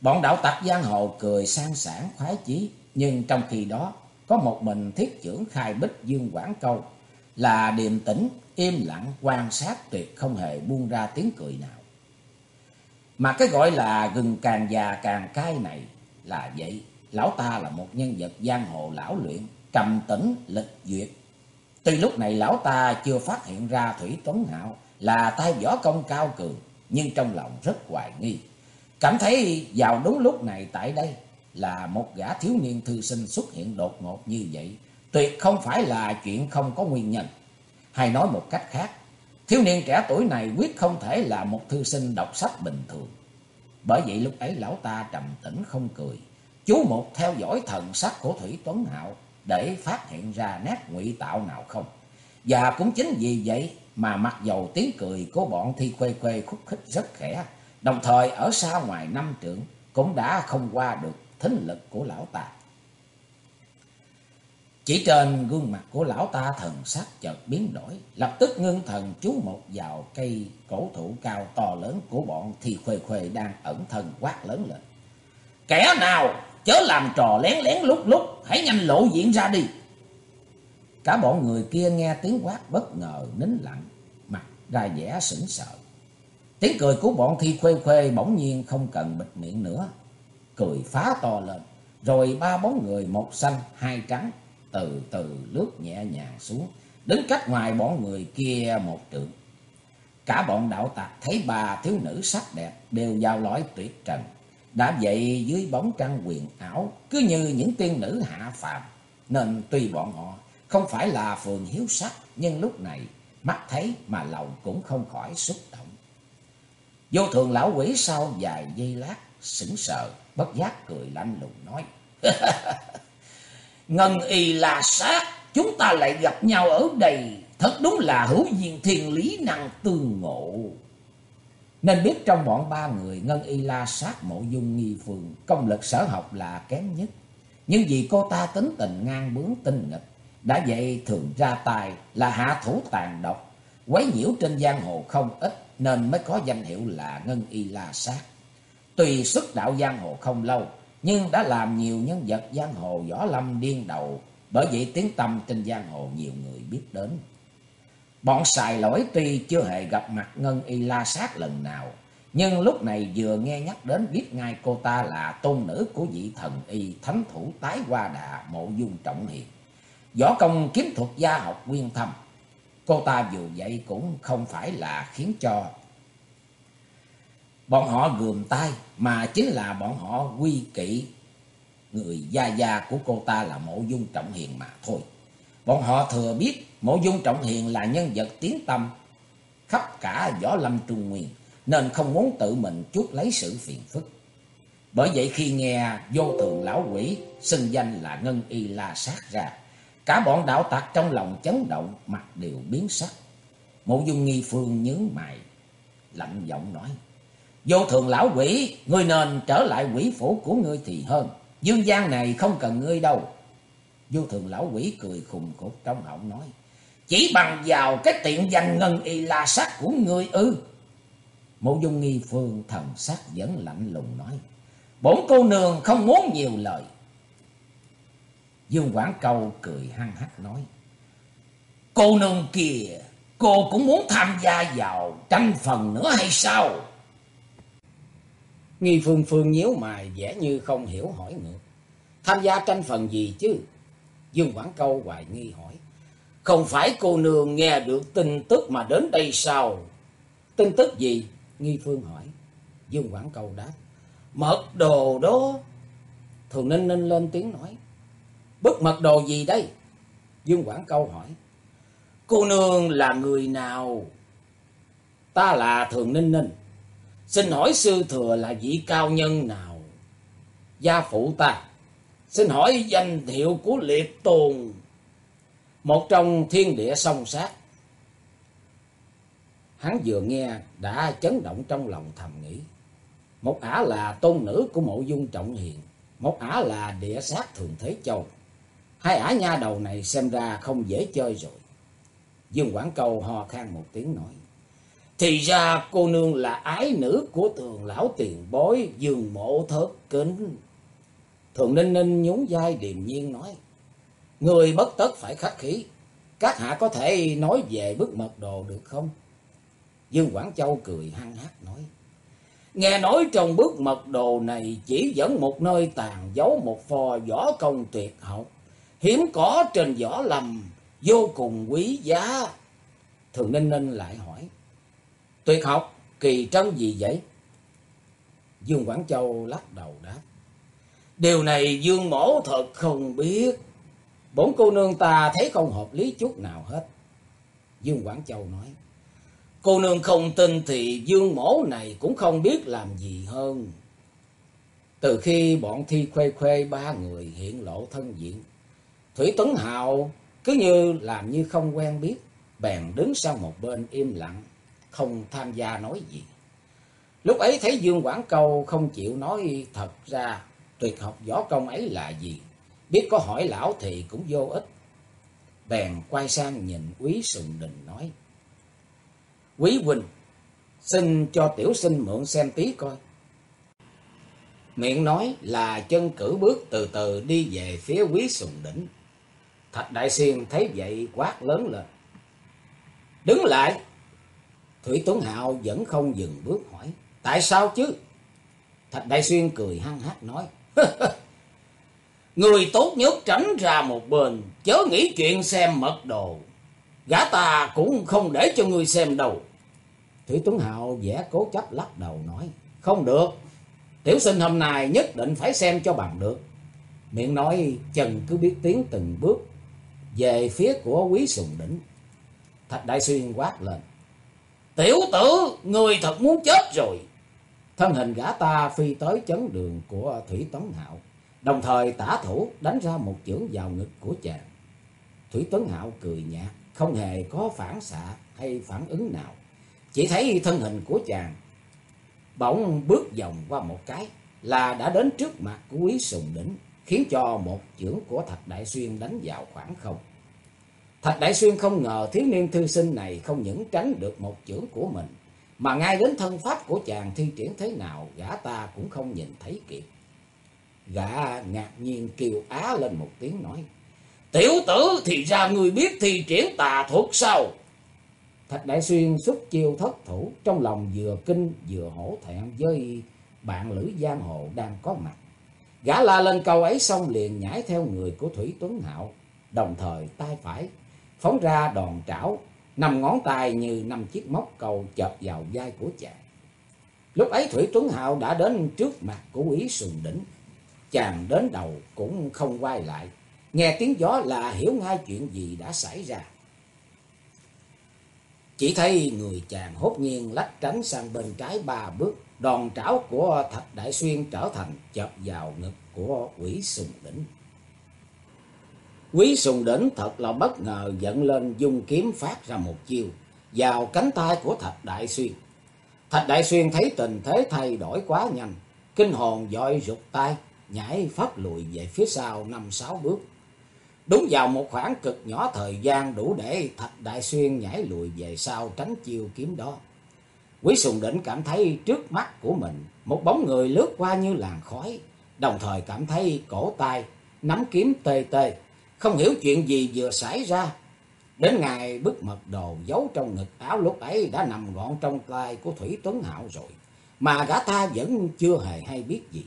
Bọn đạo tặc giang hồ cười sang sảng khoái chí, nhưng trong khi đó có một mình thiết trưởng khai bích dương quảng câu là điềm tĩnh, im lặng quan sát tuyệt không hề buông ra tiếng cười nào. Mà cái gọi là gừng càng già càng cay này là vậy. Lão ta là một nhân vật giang hồ lão luyện, trầm tĩnh, lịch duyệt. Tuy lúc này lão ta chưa phát hiện ra Thủy Tuấn Hạo là tay võ công cao cường, nhưng trong lòng rất hoài nghi. Cảm thấy vào đúng lúc này tại đây là một gã thiếu niên thư sinh xuất hiện đột ngột như vậy, tuyệt không phải là chuyện không có nguyên nhân. Hay nói một cách khác, thiếu niên trẻ tuổi này quyết không thể là một thư sinh đọc sách bình thường. Bởi vậy lúc ấy lão ta trầm tĩnh không cười, chú một theo dõi thần sắc của Thủy Tuấn Hạo để phát hiện ra nét ngụy tạo nào không. Và cũng chính vì vậy mà mặc dầu tiếng cười của bọn thi khuê khuê khúc khích rất khẽ, đồng thời ở xa ngoài năm trưởng cũng đã không qua được thính lực của lão ta. Chỉ trên gương mặt của lão ta thần sắc chợt biến đổi, lập tức ngưng thần chú một vào cây cổ thụ cao to lớn của bọn thì khuê khuê đang ẩn thân quát lớn lên. Kẻ nào chớ làm trò lén lén lúc lúc, hãy nhanh lộ diện ra đi. Cả bọn người kia nghe tiếng quát bất ngờ nín lặng, mặt ra vẻ sững sờ. Tiếng cười của bọn thi khuê khuê bỗng nhiên không cần bịt miệng nữa, cười phá to lên, rồi ba bóng người một xanh hai trắng từ từ lướt nhẹ nhàng xuống, đứng cách ngoài bọn người kia một trượng. Cả bọn đạo tặc thấy bà thiếu nữ sắc đẹp đều giao lõi tuyệt trần, đã vậy dưới bóng trăng quyền ảo, cứ như những tiên nữ hạ phàm, nên tuy bọn họ không phải là phường hiếu sắc, nhưng lúc này mắt thấy mà lòng cũng không khỏi xúc động. Vô thường lão quỷ sau vài giây lát sững sờ, bất giác cười lạnh lùng nói: <laughs> Ngân y là sát, chúng ta lại gặp nhau ở đây, thật đúng là hữu duyên thiên lý năng tương ngộ. Nên biết trong bọn ba người Ngân Y La Sát Mộ Dung Nghi Phương công lực sở học là kém nhất. Nhưng vì cô ta tính tình ngang bướng tinh nghịch, đã vậy thường ra tài là hạ thủ tàn độc, quấy nhiễu trên giang hồ không ít nên mới có danh hiệu là Ngân Y La Sát. Tuy xuất đạo giang hồ không lâu, nhưng đã làm nhiều nhân vật giang hồ võ lâm điên đầu, bởi vậy tiếng tâm trên giang hồ nhiều người biết đến. Bọn xài lỗi tuy chưa hề gặp mặt Ngân Y La Sát lần nào, nhưng lúc này vừa nghe nhắc đến biết ngay cô ta là tôn nữ của vị thần y thánh thủ tái hoa đà mộ dung trọng hiền. Võ công kiếm thuật gia học nguyên thâm. Cô ta dù vậy cũng không phải là khiến cho bọn họ gườm tay mà chính là bọn họ quy kỵ người gia gia của cô ta là mộ dung trọng hiền mà thôi. Bọn họ thừa biết mộ dung trọng hiền là nhân vật tiếng tâm khắp cả võ lâm trung nguyên nên không muốn tự mình chuốc lấy sự phiền phức. Bởi vậy khi nghe vô thường lão quỷ xưng danh là Ngân Y La Sát ra, cả bọn đạo tặc trong lòng chấn động, mặt đều biến sắc. Mộ dung nghi phương nhướng mày, lạnh giọng nói. Vô thường lão quỷ, ngươi nên trở lại quỷ phủ của ngươi thì hơn. Dương gian này không cần ngươi đâu. Vô thường lão quỷ cười khùng khục trong họng nói. Chỉ bằng vào cái tiện danh ngân y la sát của ngươi ư. Mộ dung nghi phương thần sắc vẫn lạnh lùng nói. bổn cô nương không muốn nhiều lời. Dương Quảng Câu cười hăng hắc nói. Cô nương kìa, cô cũng muốn tham gia vào tranh phần nữa hay sao? Nghi Phương Phương nhíu mày, vẻ như không hiểu hỏi ngược. Tham gia tranh phần gì chứ? Dương Quảng Câu hoài nghi hỏi. Không phải cô nương nghe được tin tức mà đến đây sao? Tin tức gì? Nghi Phương hỏi. Dương Quảng Câu đáp. Mật đồ đó. Thường Ninh Ninh lên tiếng nói. Bức mật đồ gì đây? Dương Quảng Câu hỏi. Cô nương là người nào? Ta là Thường Ninh Ninh. Xin hỏi sư thừa là vị cao nhân nào? Gia phụ ta. Xin hỏi danh hiệu của liệt tồn. Một trong thiên địa song sát. Hắn vừa nghe đã chấn động trong lòng thầm nghĩ. Một ả là tôn nữ của mộ dung trọng hiền. Một ả là địa sát thường thế châu. Hai ả nha đầu này xem ra không dễ chơi rồi. Dương Quảng Cầu hò khan một tiếng nói. Thì ra cô nương là ái nữ của thường lão tiền bối dương mộ thất kính. Thường Ninh Ninh nhún vai điềm nhiên nói. Người bất tất phải khắc khí. Các hạ có thể nói về bức mật đồ được không? Dương Quảng Châu cười hăng hát nói. Nghe nói trong bức mật đồ này chỉ dẫn một nơi tàn giấu một phò võ công tuyệt học. Hiếm có trên võ lầm, vô cùng quý giá. Thường Ninh Ninh lại hỏi. Tuyệt học, kỳ trân gì vậy? Dương Quảng Châu lắc đầu đáp. Điều này Dương Mổ thật không biết. Bốn cô nương ta thấy không hợp lý chút nào hết. Dương Quảng Châu nói. Cô nương không tin thì Dương Mổ này cũng không biết làm gì hơn. Từ khi bọn thi khuê khuê ba người hiện lộ thân diện, Thủy Tuấn Hào cứ như làm như không quen biết, bèn đứng sang một bên im lặng, không tham gia nói gì. Lúc ấy thấy Dương Quảng Câu không chịu nói thật ra tuyệt học võ công ấy là gì, biết có hỏi lão thì cũng vô ích. Bèn quay sang nhìn Quý Sùng Đình nói, Quý Huynh, xin cho tiểu sinh mượn xem tí coi. Miệng nói là chân cử bước từ từ đi về phía Quý Sùng Đỉnh. Thạch Đại Xuyên thấy vậy quát lớn lên. Đứng lại! Thủy Tuấn Hạo vẫn không dừng bước hỏi. Tại sao chứ? Thạch Đại Xuyên cười hăng hát nói. Người tốt nhất tránh ra một bên, chớ nghĩ chuyện xem mật đồ. Gã ta cũng không để cho người xem đâu. Thủy Tuấn Hạo vẽ cố chấp lắc đầu nói. Không được, tiểu sinh hôm nay nhất định phải xem cho bằng được. Miệng nói trần cứ biết tiến từng bước về phía của quý sùng đỉnh. Thạch Đại Xuyên quát lên. Tiểu tử, người thật muốn chết rồi. Thân hình gã ta phi tới chấn đường của Thủy Tấn Hạo, đồng thời tả thủ đánh ra một chưởng vào ngực của chàng. Thủy Tấn Hạo cười nhạt, không hề có phản xạ hay phản ứng nào. Chỉ thấy thân hình của chàng bỗng bước vòng qua một cái là đã đến trước mặt của Quý Sùng Đỉnh, khiến cho một chưởng của Thạch Đại Xuyên đánh vào khoảng không. Thạch Đại Xuyên không ngờ thiếu niên thư sinh này không những tránh được một chưởng của mình, mà ngay đến thân pháp của chàng thi triển thế nào gã ta cũng không nhìn thấy kịp. Gã ngạc nhiên kêu á lên một tiếng nói. Tiểu tử thì ra người biết thi triển tà thuật sao? Thạch Đại Xuyên xuất chiêu thất thủ, trong lòng vừa kinh vừa hổ thẹn với bạn lữ giang hồ đang có mặt. Gã la lên câu ấy xong liền nhảy theo người của Thủy Tuấn Hạo, đồng thời tay phải phóng ra đòn trảo, năm ngón tay như năm chiếc móc cầu chợp vào vai của chàng. Lúc ấy Thủy Tuấn Hạo đã đến trước mặt của Quý Sùng Đỉnh. Chàng đến đầu cũng không quay lại, nghe tiếng gió là hiểu ngay chuyện gì đã xảy ra. Chỉ thấy người chàng hốt nhiên lách tránh sang bên trái ba bước, đòn trảo của Thạch Đại Xuyên trở thành chợp vào ngực của quỷ sùng đỉnh. Quý sùng đỉnh thật là bất ngờ giận lên dung kiếm phát ra một chiêu vào cánh tay của Thạch Đại Xuyên. Thạch Đại Xuyên thấy tình thế thay đổi quá nhanh, kinh hồn dội rụt tay, nhảy phát lùi về phía sau năm sáu bước. Đúng vào một khoảng cực nhỏ thời gian đủ để Thạch Đại Xuyên nhảy lùi về sau tránh chiêu kiếm đó. Quý Sùng Đỉnh cảm thấy trước mắt của mình một bóng người lướt qua như làn khói, đồng thời cảm thấy cổ tay nắm kiếm tê tê, không hiểu chuyện gì vừa xảy ra. Đến ngày bức mật đồ giấu trong ngực áo lúc ấy đã nằm gọn trong tay của Thủy Tuấn Hạo rồi, mà gã ta vẫn chưa hề hay biết gì.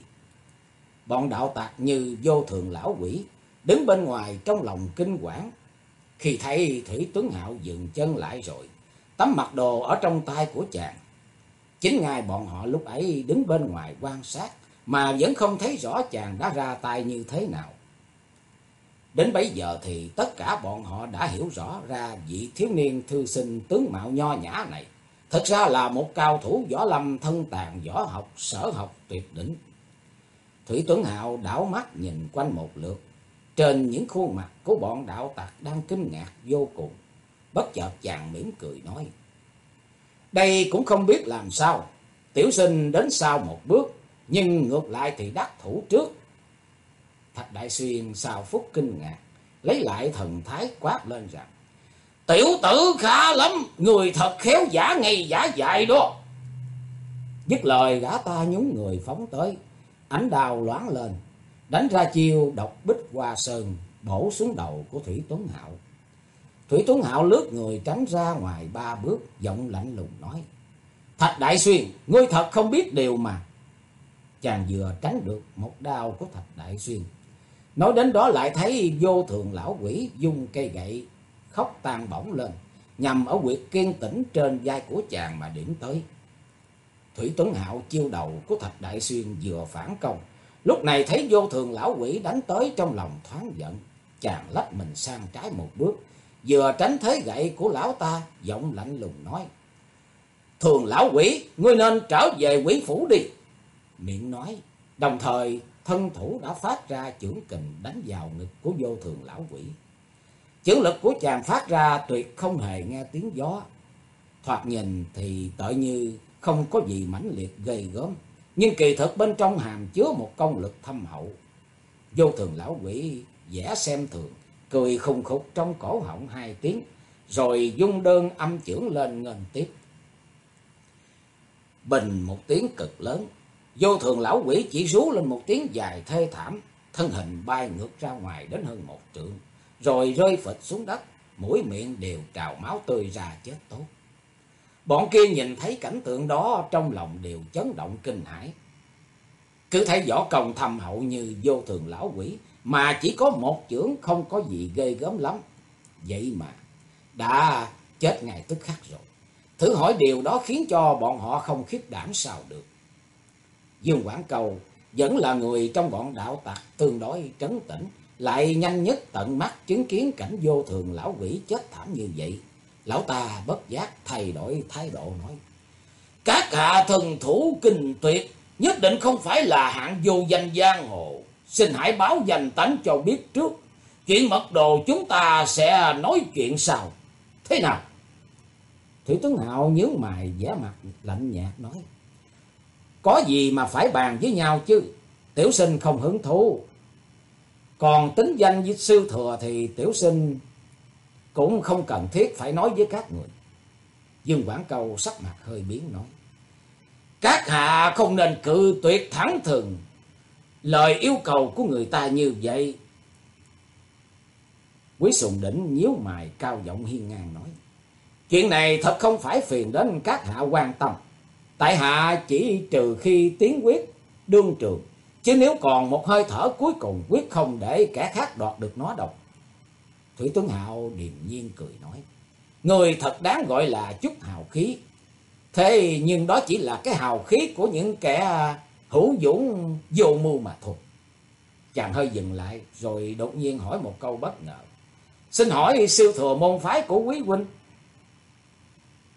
Bọn đạo tạc như vô thường lão quỷ, đứng bên ngoài trong lòng kinh quản. Khi thấy Thủy Tuấn Hạo dừng chân lại rồi, tấm mặt đồ ở trong tay của chàng. Chính ngài bọn họ lúc ấy đứng bên ngoài quan sát, mà vẫn không thấy rõ chàng đã ra tay như thế nào. Đến bấy giờ thì tất cả bọn họ đã hiểu rõ ra vị thiếu niên thư sinh tướng mạo nho nhã này. Thật ra là một cao thủ võ lâm thân tàn võ học, sở học tuyệt đỉnh. Thủy Tuấn Hạo đảo mắt nhìn quanh một lượt. Trên những khuôn mặt của bọn đạo tặc đang kinh ngạc vô cùng. Bất chợt chàng mỉm cười nói. Đây cũng không biết làm sao. Tiểu sinh đến sau một bước. Nhưng ngược lại thì đắc thủ trước. Thạch Đại Xuyên sau phút kinh ngạc. Lấy lại thần thái quát lên rằng. Tiểu tử khá lắm. Người thật khéo giả ngay giả dại đó. Dứt lời, gã ta nhún người phóng tới. Ánh đào loáng lên. Đánh ra chiêu độc bích hoa sơn. Bổ xuống đầu của Thủy Tuấn Hạo. Thủy Tuấn Hạo lướt người tránh ra ngoài ba bước. Giọng lạnh lùng nói. Thạch Đại Xuyên. Ngươi thật không biết điều mà. Chàng vừa tránh được một đao của Thạch Đại Xuyên. Nói đến đó lại thấy vô thường lão quỷ dung cây gậy khóc tan bỏng lên. Nhằm ở quyệt kiên tĩnh trên vai của chàng mà điểm tới. Thủy Tuấn Hạo chiêu đầu của Thạch Đại Xuyên vừa phản công. Lúc này thấy vô thường lão quỷ đánh tới trong lòng thoáng giận. Chàng lách mình sang trái một bước. Vừa tránh thế gậy của lão ta, giọng lạnh lùng nói. Thường lão quỷ, ngươi nên trở về quỷ phủ đi. Miệng nói, đồng thời thân thủ đã phát ra chưởng kình đánh vào ngực của vô thường lão quỷ. Chưởng lực của chàng phát ra tuyệt không hề nghe tiếng gió. Thoạt nhìn thì tự như không có gì mãnh liệt gây gớm. Nhưng kỳ thực bên trong hàm chứa một công lực thâm hậu. Vô thường lão quỷ vẽ xem thường, cười khùng khục trong cổ họng hai tiếng, rồi dung đơn âm chưởng lên ngân tiếp. Bình một tiếng cực lớn, vô thường lão quỷ chỉ rú lên một tiếng dài thê thảm, thân hình bay ngược ra ngoài đến hơn một trượng, rồi rơi phịch xuống đất, mũi miệng đều trào máu tươi ra chết tốt. Bọn kia nhìn thấy cảnh tượng đó trong lòng đều chấn động kinh hãi. Cứ thấy võ công thầm hậu như vô thường lão quỷ, mà chỉ có một chưởng không có gì ghê gớm lắm. Vậy mà, đã chết ngay tức khắc rồi. Thử hỏi điều đó khiến cho bọn họ không khiếp đảm sao được. Dương Quảng Cầu vẫn là người trong bọn đạo tặc tương đối trấn tĩnh, lại nhanh nhất tận mắt chứng kiến cảnh vô thường lão quỷ chết thảm như vậy. Lão ta bất giác thay đổi thái độ nói. Các hạ thần thủ kinh tuyệt, nhất định không phải là hạng vô danh giang hồ. Xin hãy báo danh tánh cho biết trước. Chuyện mật đồ chúng ta sẽ nói chuyện sau. Thế nào? Thủy Tuấn Hạo nhớ mày vẻ mặt lạnh nhạt nói. Có gì mà phải bàn với nhau chứ. Tiểu sinh không hứng thú. Còn tính danh với sư thừa thì tiểu sinh cũng không cần thiết phải nói với các người. Dương Quảng Câu sắc mặt hơi biến nói. Các hạ không nên cự tuyệt thẳng thừng. Lời yêu cầu của người ta như vậy. Quý Sùng Đỉnh nhíu mày cao giọng hiên ngang nói. Chuyện này thật không phải phiền đến các hạ quan tâm. Tại hạ chỉ trừ khi tiến quyết đương trường. Chứ nếu còn một hơi thở cuối cùng quyết không để kẻ khác đoạt được nó đâu. Thủy Tuấn Hạo điềm nhiên cười nói. Người thật đáng gọi là chút hào khí. Thế nhưng đó chỉ là cái hào khí của những kẻ hữu dũng vô mưu mà thôi. Chàng hơi dừng lại rồi đột nhiên hỏi một câu bất ngờ. Xin hỏi siêu thừa môn phái của quý huynh.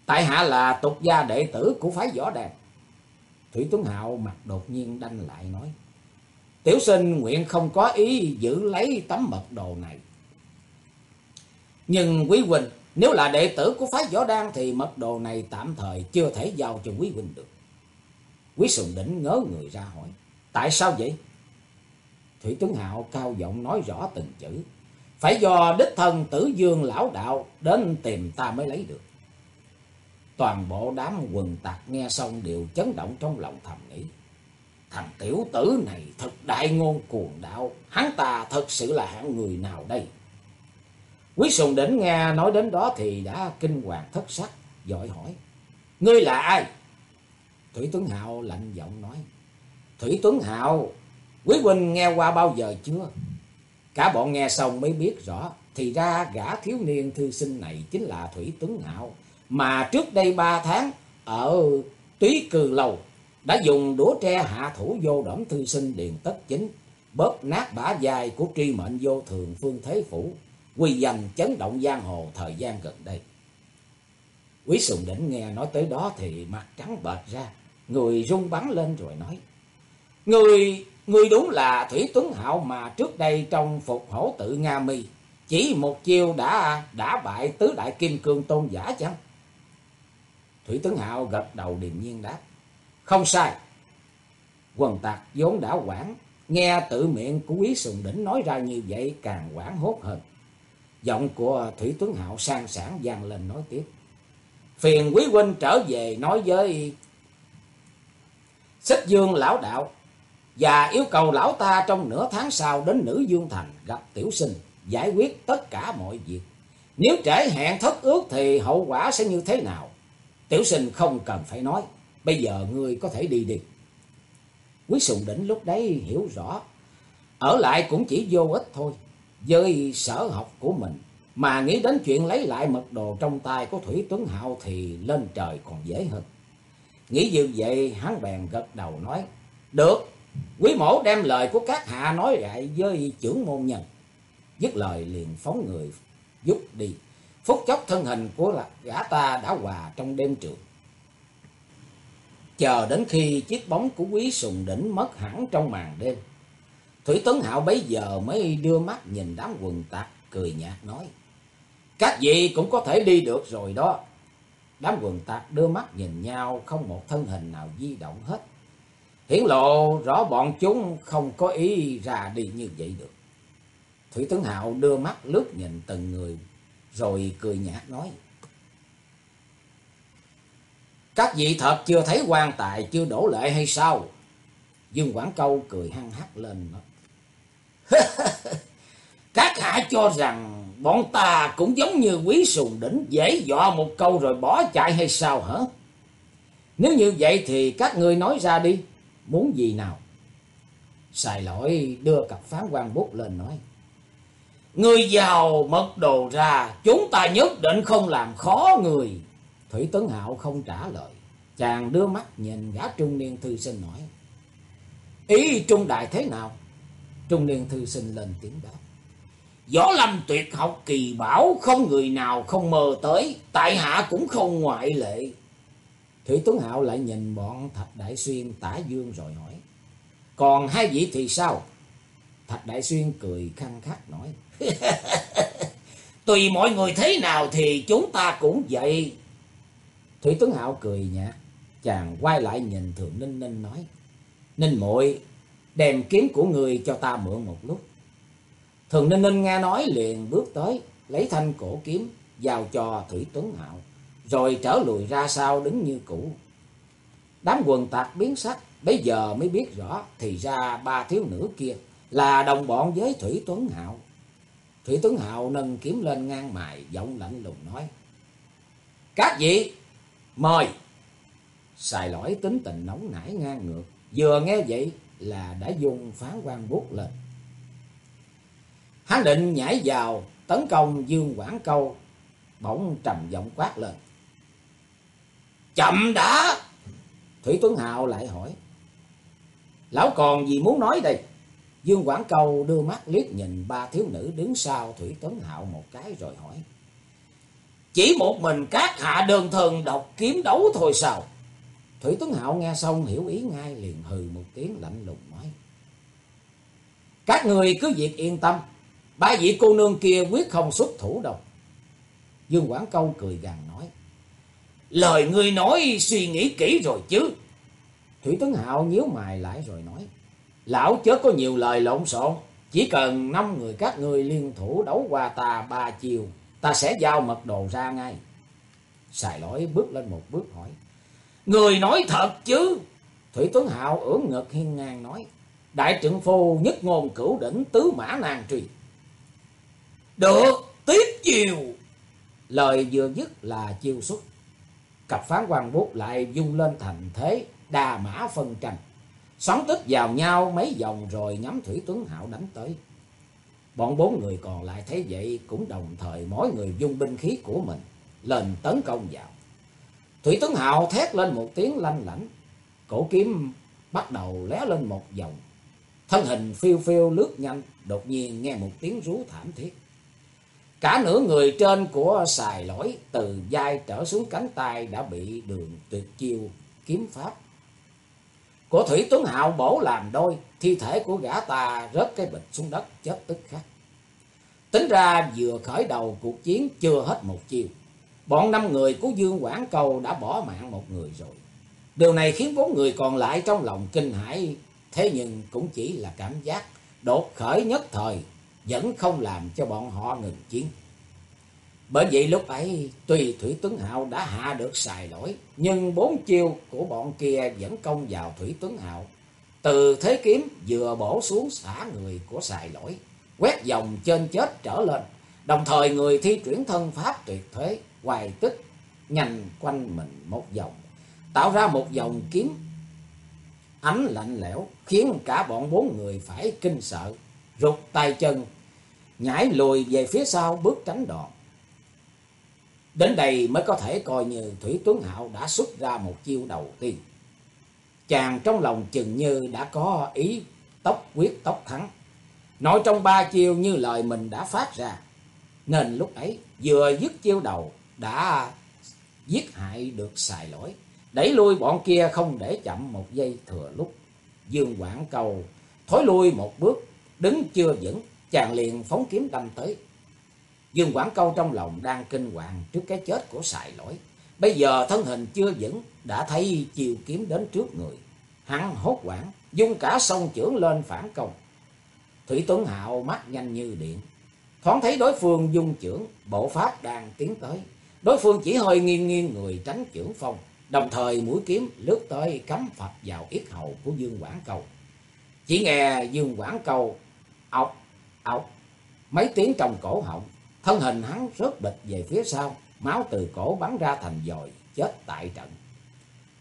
Tại hạ là tục gia đệ tử của phái võ đàn. Thủy Tuấn Hạo mặt đột nhiên đanh lại nói. Tiểu sinh nguyện không có ý giữ lấy tấm mật đồ này. Nhưng quý huynh, nếu là đệ tử của phái võ đan thì mật đồ này tạm thời chưa thể giao cho quý huynh được. Quý sùng đỉnh ngớ người ra hỏi. Tại sao vậy? Thủy Tuấn Hạo cao giọng nói rõ từng chữ. Phải do đích thân tử dương lão đạo đến tìm ta mới lấy được. Toàn bộ đám quần tạc nghe xong đều chấn động trong lòng thầm nghĩ. Thằng tiểu tử này thật đại ngôn cuồng đạo, hắn ta thật sự là hạng người nào đây? Quý sùng đỉnh nghe nói đến đó thì đã kinh hoàng thất sắc, dội hỏi. Ngươi là ai? Thủy Tuấn Hạo lạnh giọng nói. Thủy Tuấn Hạo, quý huynh nghe qua bao giờ chưa? Cả bọn nghe xong mới biết rõ, thì ra gã thiếu niên thư sinh này chính là Thủy Tuấn Hạo, mà trước đây ba tháng ở Túy Cừ Lầu đã dùng đũa tre hạ thủ vô đổng thư sinh Điền Tất Chính, bóp nát bả dài của tri mệnh vô thường Phương Thế Phủ, quy danh chấn động giang hồ thời gian gần đây. Quý Sùng Đỉnh nghe nói tới đó thì mặt trắng bệch ra, người rung bắn lên rồi nói. Người, người đúng là Thủy Tuấn Hạo mà trước đây trong phục hổ tự Nga Mi, chỉ một chiêu đã đã bại tứ đại kim cương tôn giả chăng? Thủy Tuấn Hạo gật đầu điềm nhiên đáp. Không sai. Quần tạc vốn đã quảng, nghe tự miệng của quý sùng đỉnh nói ra như vậy càng quảng hốt hơn. Giọng của Thủy Tuấn Hạo sang sản vang lên nói tiếp. Phiền quý huynh trở về nói với Xích Dương lão đạo và yêu cầu lão ta trong nửa tháng sau đến nữ Dương Thành gặp tiểu sinh, giải quyết tất cả mọi việc. Nếu trễ hẹn thất ước thì hậu quả sẽ như thế nào? Tiểu sinh không cần phải nói, bây giờ ngươi có thể đi đi. Quý Sùng Đỉnh lúc đấy hiểu rõ, ở lại cũng chỉ vô ích thôi, với sở học của mình. Mà nghĩ đến chuyện lấy lại mật đồ trong tay của Thủy Tuấn Hạo thì lên trời còn dễ hơn. Nghĩ như vậy hắn bèn gật đầu nói, được, quý mổ đem lời của các hạ nói lại với trưởng môn nhân. Dứt lời liền phóng người giúp đi. Phút chốc thân hình của gã ta đã hòa trong đêm trường. Chờ đến khi chiếc bóng của quý sùng đỉnh mất hẳn trong màn đêm. Thủy Tấn Hạo bấy giờ mới đưa mắt nhìn đám quần tạc cười nhạt nói. Các vị cũng có thể đi được rồi đó. Đám quần tạc đưa mắt nhìn nhau, không một thân hình nào di động hết. Hiển lộ rõ bọn chúng không có ý ra đi như vậy được. Thủy Tấn Hạo đưa mắt lướt nhìn từng người rồi cười nhạt nói. Các vị thật chưa thấy quan tài chưa đổ lệ hay sao? Dương Quảng Câu cười hăng hắc lên nói. <laughs> Các hạ cho rằng bọn ta cũng giống như quý sùng đỉnh dễ dọa một câu rồi bỏ chạy hay sao hả? Nếu như vậy thì các ngươi nói ra đi, muốn gì nào? Xài lỗi đưa cặp phán quan bút lên nói. Người giàu mất đồ ra, chúng ta nhất định không làm khó người. Thủy Tấn Hạo không trả lời. Chàng đưa mắt nhìn gã trung niên thư sinh nói. Ý trung đại thế nào? Trung niên thư sinh lên tiếng đáp. Võ lâm tuyệt học kỳ bảo không người nào không mơ tới, tại hạ cũng không ngoại lệ. Thủy Tuấn Hạo lại nhìn bọn Thạch Đại Xuyên tả dương rồi hỏi. Còn hai vị thì sao? Thạch Đại Xuyên cười khăn khắc nói. <laughs> Tùy mọi người thế nào thì chúng ta cũng vậy. Thủy Tuấn Hạo cười nhạt, chàng quay lại nhìn Thượng Ninh Ninh nói. Ninh muội đem kiếm của người cho ta mượn một lúc. Thường Ninh Ninh nghe nói liền bước tới, lấy thanh cổ kiếm, giao cho Thủy Tuấn Hạo, rồi trở lùi ra sau đứng như cũ. Đám quần tạc biến sắc, bây giờ mới biết rõ, thì ra ba thiếu nữ kia là đồng bọn với Thủy Tuấn Hạo. Thủy Tuấn Hào nâng kiếm lên ngang mài, giọng lạnh lùng nói. Các vị, mời! Xài lỗi tính tình nóng nảy ngang ngược, vừa nghe vậy là đã dùng phán quan bút lên. Hắn định nhảy vào tấn công Dương Quảng Câu, bỗng trầm giọng quát lên. Chậm đã! Thủy Tuấn Hào lại hỏi. Lão còn gì muốn nói đây? Dương Quảng Câu đưa mắt liếc nhìn ba thiếu nữ đứng sau Thủy Tấn Hạo một cái rồi hỏi. Chỉ một mình các hạ đơn thần độc kiếm đấu thôi sao? Thủy Tấn Hạo nghe xong hiểu ý ngay liền hừ một tiếng lạnh lùng nói. Các người cứ việc yên tâm, ba vị cô nương kia quyết không xuất thủ đâu. Dương Quảng Câu cười gằn nói. Lời ngươi nói suy nghĩ kỹ rồi chứ. Thủy Tấn Hạo nhíu mày lại rồi nói. Lão chớ có nhiều lời lộn xộn. Chỉ cần năm người các ngươi liên thủ đấu qua ta ba chiều. Ta sẽ giao mật đồ ra ngay. Xài lỗi bước lên một bước hỏi. Người nói thật chứ. Thủy Tuấn Hạo ưỡn ngực hiên ngang nói. Đại trưởng phu nhất ngôn cửu đỉnh tứ mã nàng trì. Được, tiếp chiều. Lời vừa dứt là chiêu xuất. Cặp phán quan bút lại dung lên thành thế đà mã phân tranh. Sóng tức vào nhau mấy vòng rồi nhắm Thủy Tuấn Hạo đánh tới. Bọn bốn người còn lại thấy vậy cũng đồng thời mỗi người dung binh khí của mình lên tấn công vào. Thủy Tuấn Hạo thét lên một tiếng lanh lảnh, cổ kiếm bắt đầu lé lên một vòng. Thân hình phiêu phiêu lướt nhanh, đột nhiên nghe một tiếng rú thảm thiết. Cả nửa người trên của xài lỗi từ vai trở xuống cánh tay đã bị đường tuyệt chiêu kiếm pháp. Của Thủy Tuấn Hạo bổ làm đôi, thi thể của gã ta rớt cái bịch xuống đất chết tức khắc. Tính ra vừa khởi đầu cuộc chiến chưa hết một chiều, Bọn năm người của Dương Quảng Cầu đã bỏ mạng một người rồi. Điều này khiến bốn người còn lại trong lòng kinh hãi, thế nhưng cũng chỉ là cảm giác đột khởi nhất thời, vẫn không làm cho bọn họ ngừng chiến. Bởi vậy lúc ấy, tuy Thủy Tuấn Hạo đã hạ được xài lỗi, nhưng bốn chiêu của bọn kia vẫn công vào Thủy Tuấn Hạo. Từ thế kiếm vừa bổ xuống xả người của xài lỗi, quét dòng trên chết trở lên, đồng thời người thi chuyển thân pháp tuyệt thế, hoài tức, nhanh quanh mình một vòng, tạo ra một dòng kiếm ánh lạnh lẽo, khiến cả bọn bốn người phải kinh sợ, rụt tay chân, nhảy lùi về phía sau bước tránh đòn. Đến đây mới có thể coi như Thủy Tuấn Hạo đã xuất ra một chiêu đầu tiên. Chàng trong lòng chừng như đã có ý tốc quyết tốc thắng. Nói trong ba chiêu như lời mình đã phát ra. Nên lúc ấy vừa dứt chiêu đầu đã giết hại được xài lỗi. Đẩy lui bọn kia không để chậm một giây thừa lúc. Dương Quảng Cầu thối lui một bước, đứng chưa vững, chàng liền phóng kiếm đâm tới. Dương Quảng Câu trong lòng đang kinh hoàng trước cái chết của sài lỗi. Bây giờ thân hình chưa vững, đã thấy chiều kiếm đến trước người. Hắn hốt quảng, dung cả sông trưởng lên phản công. Thủy Tuấn Hạo mắt nhanh như điện. Thoáng thấy đối phương dung trưởng, bộ pháp đang tiến tới. Đối phương chỉ hơi nghiêng nghiêng người tránh trưởng phong. Đồng thời mũi kiếm lướt tới cắm phập vào yết hầu của Dương Quảng Câu. Chỉ nghe Dương Quảng Câu ọc, ọc, mấy tiếng trong cổ họng Thân hình hắn rớt bịch về phía sau, máu từ cổ bắn ra thành dòi, chết tại trận.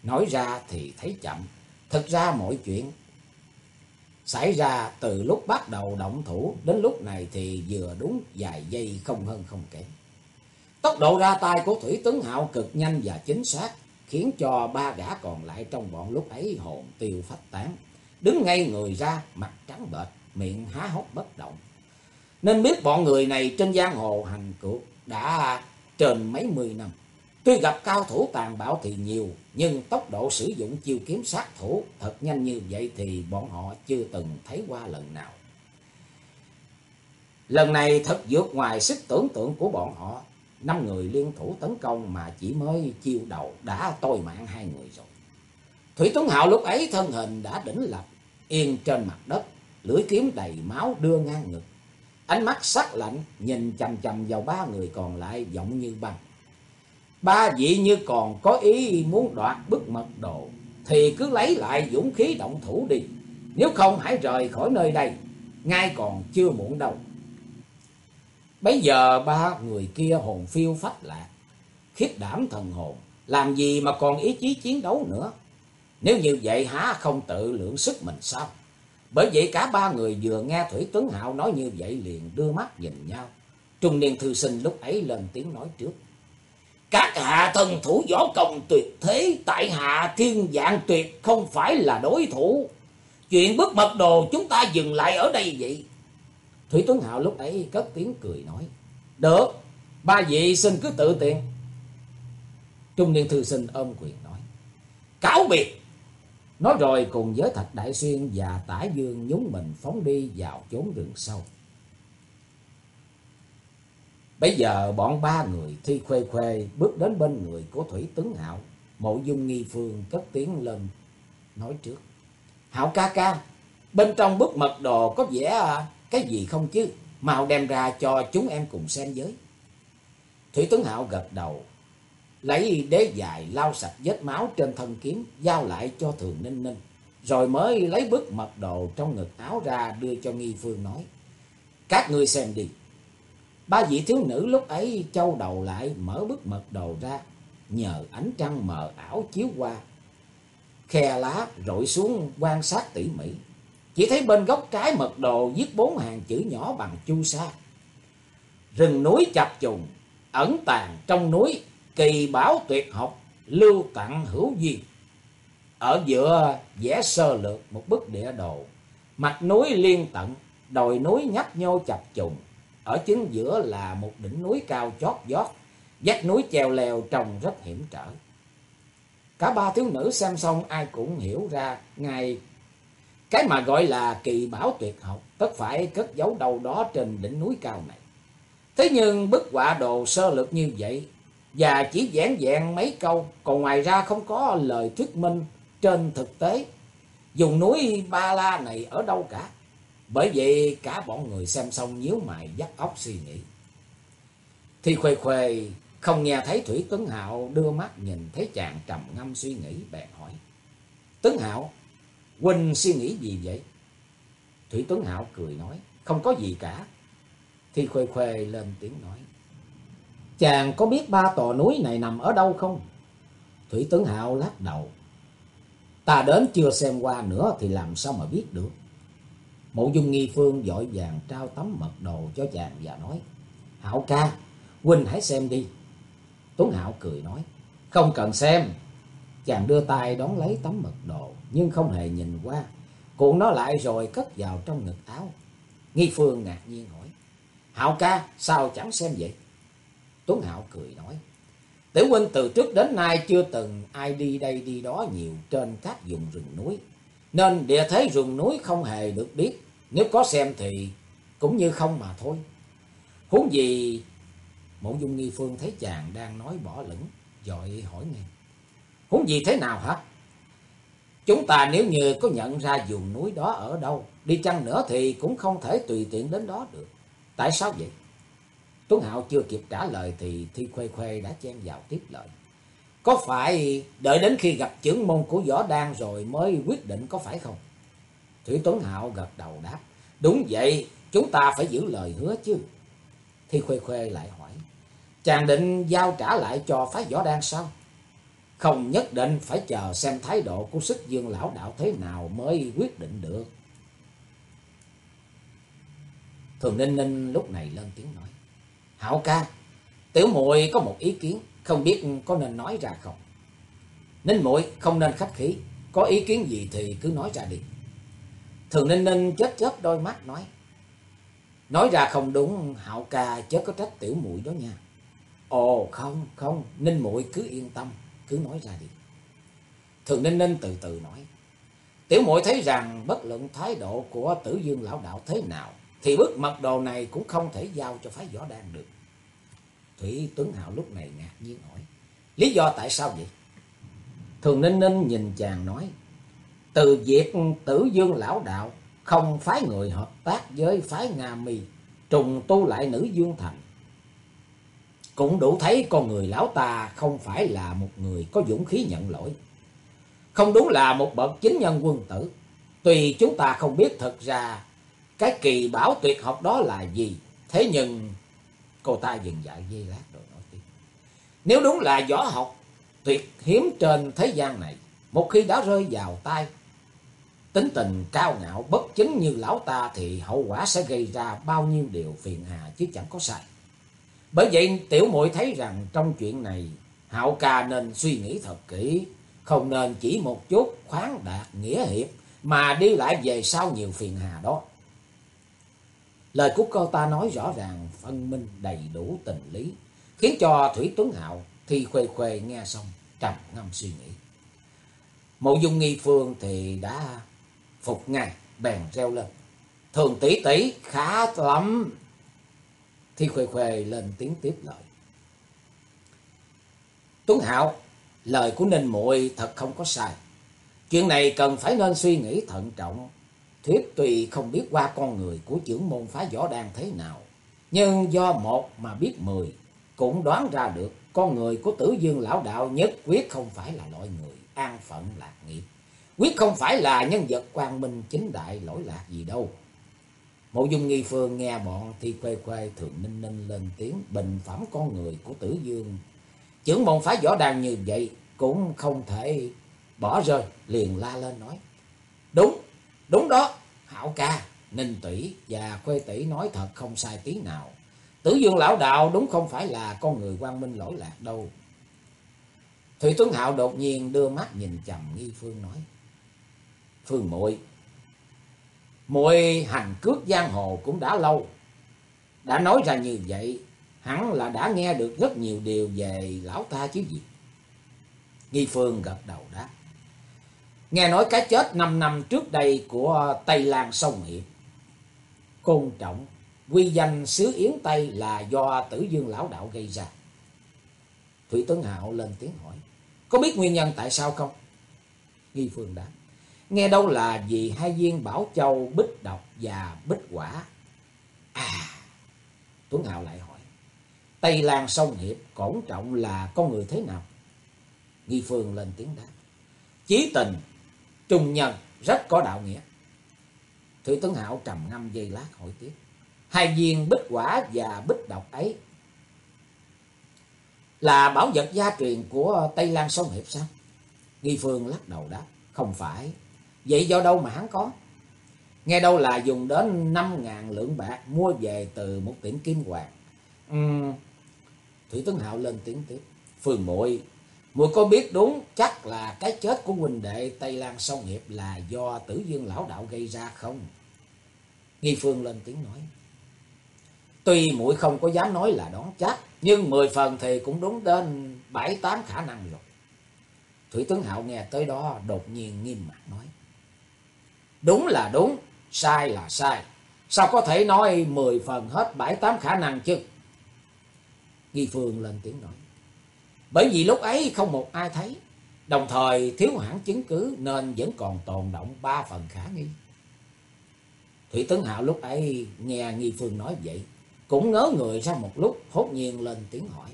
Nói ra thì thấy chậm, thực ra mọi chuyện xảy ra từ lúc bắt đầu động thủ đến lúc này thì vừa đúng vài giây không hơn không kém. Tốc độ ra tay của Thủy tướng Hạo cực nhanh và chính xác, khiến cho ba gã còn lại trong bọn lúc ấy hồn tiêu phách tán. Đứng ngay người ra, mặt trắng bệch, miệng há hốc bất động. Nên biết bọn người này trên giang hồ hành cược đã trên mấy mươi năm. Tuy gặp cao thủ tàn bạo thì nhiều, nhưng tốc độ sử dụng chiêu kiếm sát thủ thật nhanh như vậy thì bọn họ chưa từng thấy qua lần nào. Lần này thật vượt ngoài sức tưởng tượng của bọn họ. Năm người liên thủ tấn công mà chỉ mới chiêu đầu đã tôi mạng hai người rồi. Thủy Tuấn Hạo lúc ấy thân hình đã đỉnh lập, yên trên mặt đất, lưỡi kiếm đầy máu đưa ngang ngực. Ánh mắt sắc lạnh nhìn chầm chầm vào ba người còn lại giọng như băng. Ba vị như còn có ý muốn đoạt bức mật độ thì cứ lấy lại dũng khí động thủ đi. Nếu không hãy rời khỏi nơi đây, ngay còn chưa muộn đâu. Bây giờ ba người kia hồn phiêu phách lạc, khiếp đảm thần hồn, làm gì mà còn ý chí chiến đấu nữa. Nếu như vậy há không tự lượng sức mình sao? Bởi vậy cả ba người vừa nghe Thủy Tuấn Hạo nói như vậy liền đưa mắt nhìn nhau. Trung niên thư sinh lúc ấy lên tiếng nói trước. Các hạ thần thủ võ công tuyệt thế, tại hạ thiên dạng tuyệt không phải là đối thủ. Chuyện bức mật đồ chúng ta dừng lại ở đây vậy. Thủy Tuấn Hạo lúc ấy cất tiếng cười nói. Được, Ba vị xin cứ tự tiện. Trung niên thư sinh ôm quyền nói. Cáo biệt. Nói rồi cùng với Thạch Đại Xuyên và Tả Dương nhúng mình phóng đi vào chốn rừng sâu. Bây giờ bọn ba người thi khuê khuê bước đến bên người của Thủy Tướng Hạo. Mộ dung nghi phương cất tiếng lên nói trước. Hạo ca ca, bên trong bức mật đồ có vẻ à, cái gì không chứ? Mau đem ra cho chúng em cùng xem với. Thủy Tướng Hạo gật đầu, lấy đế dài lau sạch vết máu trên thân kiếm, giao lại cho Thường Ninh Ninh. Rồi mới lấy bức mật đồ trong ngực áo ra đưa cho Nghi Phương nói. Các ngươi xem đi. Ba vị thiếu nữ lúc ấy châu đầu lại mở bức mật đồ ra, nhờ ánh trăng mờ ảo chiếu qua. Khe lá rội xuống quan sát tỉ mỉ. Chỉ thấy bên góc trái mật đồ viết bốn hàng chữ nhỏ bằng chu sa. Rừng núi chập trùng, ẩn tàng trong núi, kỳ bảo tuyệt học, lưu tặng hữu duyên. Ở giữa vẽ sơ lược một bức địa đồ, mặt núi liên tận, đồi núi nhấp nhô chập trùng. Ở chính giữa là một đỉnh núi cao chót vót, vách núi treo leo trông rất hiểm trở. Cả ba thiếu nữ xem xong ai cũng hiểu ra ngay cái mà gọi là kỳ bảo tuyệt học, tất phải cất giấu đâu đó trên đỉnh núi cao này. Thế nhưng bức họa đồ sơ lược như vậy, và chỉ giản dạng mấy câu, còn ngoài ra không có lời thuyết minh trên thực tế. Dùng núi Ba La này ở đâu cả. Bởi vậy cả bọn người xem xong nhíu mày dắt óc suy nghĩ. Thì khuê khuê không nghe thấy Thủy Tuấn Hạo đưa mắt nhìn thấy chàng trầm ngâm suy nghĩ bèn hỏi. Tuấn Hạo, Huynh suy nghĩ gì vậy? Thủy Tuấn Hạo cười nói, không có gì cả. Thì khuê khuê lên tiếng nói. Chàng có biết ba tòa núi này nằm ở đâu không? Thủy tướng Hạo lắc đầu. Ta đến chưa xem qua nữa thì làm sao mà biết được. Mộ dung nghi phương dội vàng trao tấm mật đồ cho chàng và nói. Hạo ca, Huynh hãy xem đi. Tuấn Hạo cười nói. Không cần xem. Chàng đưa tay đón lấy tấm mật đồ nhưng không hề nhìn qua. Cuộn nó lại rồi cất vào trong ngực áo. Nghi Phương ngạc nhiên hỏi. Hạo ca sao chẳng xem vậy? Tuấn Hạo cười nói. Tiểu huynh từ trước đến nay chưa từng ai đi đây đi đó nhiều trên các vùng rừng núi. Nên địa thế rừng núi không hề được biết. Nếu có xem thì cũng như không mà thôi. Huống gì Mộ dung nghi phương thấy chàng đang nói bỏ lửng, dội hỏi ngay. Huống gì thế nào hả? Chúng ta nếu như có nhận ra vùng núi đó ở đâu, đi chăng nữa thì cũng không thể tùy tiện đến đó được. Tại sao vậy? Tuấn Hạo chưa kịp trả lời thì Thi Khuê Khuê đã chen vào tiếp lời. Có phải đợi đến khi gặp trưởng môn của Võ Đan rồi mới quyết định có phải không? Thủy Tuấn Hạo gật đầu đáp. Đúng vậy, chúng ta phải giữ lời hứa chứ. Thi Khuê Khuê lại hỏi. Chàng định giao trả lại cho phái võ đan sao? Không nhất định phải chờ xem thái độ của sức dương lão đạo thế nào mới quyết định được. Thường Ninh Ninh lúc này lên tiếng nói. Hảo ca, tiểu muội có một ý kiến, không biết có nên nói ra không? Ninh muội không nên khách khí, có ý kiến gì thì cứ nói ra đi. Thường Ninh Ninh chết chết đôi mắt nói. Nói ra không đúng, Hạo ca chớ có trách tiểu muội đó nha. Ồ không, không, Ninh muội cứ yên tâm, cứ nói ra đi. Thường Ninh Ninh từ từ nói. Tiểu muội thấy rằng bất luận thái độ của tử dương lão đạo thế nào, thì bức mật đồ này cũng không thể giao cho phái võ đan được. Thủy Tuấn Hạo lúc này ngạc nhiên hỏi. Lý do tại sao vậy? Thường Ninh Ninh nhìn chàng nói. Từ việc tử dương lão đạo không phái người hợp tác với phái Nga mì trùng tu lại nữ dương thành cũng đủ thấy con người lão ta không phải là một người có dũng khí nhận lỗi. Không đúng là một bậc chính nhân quân tử. Tuy chúng ta không biết thật ra cái kỳ bảo tuyệt học đó là gì. Thế nhưng cô ta dừng dạy dây lát rồi nói tiếp. Nếu đúng là võ học tuyệt hiếm trên thế gian này. Một khi đã rơi vào tay tính tình cao ngạo bất chính như lão ta thì hậu quả sẽ gây ra bao nhiêu điều phiền hà chứ chẳng có sai. Bởi vậy tiểu muội thấy rằng trong chuyện này Hạo ca nên suy nghĩ thật kỹ, không nên chỉ một chút khoáng đạt nghĩa hiệp mà đi lại về sau nhiều phiền hà đó. Lời của cô ta nói rõ ràng, phân minh đầy đủ tình lý. khiến cho Thủy Tuấn Hạo thì khuê khuê nghe xong trầm ngâm suy nghĩ. Mộ dung nghi phương thì đã phục ngay, bèn reo lên. Thường tỷ tỷ khá lắm. Thi khuê khuê lên tiếng tiếp lời. Tuấn Hạo, lời của Ninh muội thật không có sai. Chuyện này cần phải nên suy nghĩ thận trọng. Thuyết tùy không biết qua con người của trưởng môn phá võ đan thế nào. Nhưng do một mà biết mười, cũng đoán ra được con người của tử dương lão đạo nhất quyết không phải là loại người an phận lạc nghiệp. Quyết không phải là nhân vật quang minh chính đại lỗi lạc gì đâu. Mộ dung nghi phương nghe bọn thi quê quê thường ninh ninh lên tiếng bình phẩm con người của tử dương. Chưởng môn phái võ đàn như vậy cũng không thể bỏ rơi, liền la lên nói. Đúng, đúng đó, hảo ca, ninh tỷ và khuê tỷ nói thật không sai tí nào. Tử dương lão đạo đúng không phải là con người quang minh lỗi lạc đâu. Thủy Tuấn Hạo đột nhiên đưa mắt nhìn chầm Nghi Phương nói. Phương muội muội hành cước giang hồ cũng đã lâu. Đã nói ra như vậy, hẳn là đã nghe được rất nhiều điều về lão ta chứ gì. Nghi Phương gật đầu đáp. Nghe nói cái chết 5 năm trước đây của Tây Lan Sông Hiệp. Côn trọng, quy danh xứ Yến Tây là do tử dương lão đạo gây ra. Thủy Tuấn Hạo lên tiếng hỏi. Có biết nguyên nhân tại sao không? Nghi Phương đáp. Nghe đâu là vì hai viên Bảo Châu bích độc và bích quả. À, Tuấn Hạo lại hỏi. Tây Lan sông Hiệp cổn trọng là con người thế nào? Nghi Phương lên tiếng đáp. Chí tình, trung nhân, rất có đạo nghĩa. Thủy Tuấn Hạo trầm ngâm giây lát hỏi tiếp. Hai viên bích quả và bích độc ấy là bảo vật gia truyền của Tây Lan sông Hiệp sao? Nghi Phương lắc đầu đáp. Không phải. Vậy do đâu mà hắn có? Nghe đâu là dùng đến 5.000 lượng bạc mua về từ một tiệm kim hoàng. Uhm. Thủy Tuấn Hạo lên tiếng tiếp. Phương muội muội có biết đúng chắc là cái chết của huynh đệ Tây Lan sông Hiệp là do tử dương lão đạo gây ra không? Nghi Phương lên tiếng nói. Tuy muội không có dám nói là đoán chắc, nhưng mười phần thì cũng đúng đến bảy tám khả năng rồi. Thủy tướng Hạo nghe tới đó đột nhiên nghiêm mặt nói. Đúng là đúng, sai là sai. Sao có thể nói mười phần hết bảy tám khả năng chứ? Nghi Phương lên tiếng nói. Bởi vì lúc ấy không một ai thấy. Đồng thời thiếu hẳn chứng cứ nên vẫn còn tồn động ba phần khả nghi. Thủy Tấn Hạo lúc ấy nghe Nghi Phương nói vậy. Cũng ngớ người ra một lúc hốt nhiên lên tiếng hỏi.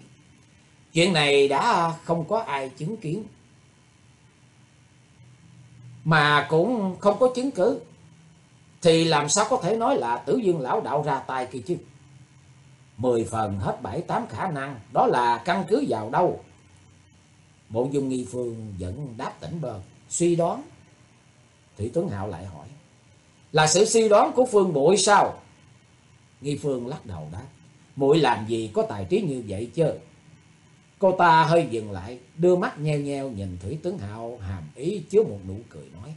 Chuyện này đã không có ai chứng kiến mà cũng không có chứng cứ, thì làm sao có thể nói là tử dương lão đạo ra tay kia chứ? Mười phần hết bảy tám khả năng, đó là căn cứ vào đâu? Bộ dung nghi phương vẫn đáp tỉnh bờ, suy đoán. Thủy Tuấn Hạo lại hỏi, là sự suy đoán của Phương Bụi sao? Nghi Phương lắc đầu đáp, muội làm gì có tài trí như vậy chứ? Cô ta hơi dừng lại, đưa mắt nheo nheo nhìn Thủy tuấn Hạo hàm ý chứa một nụ cười nói.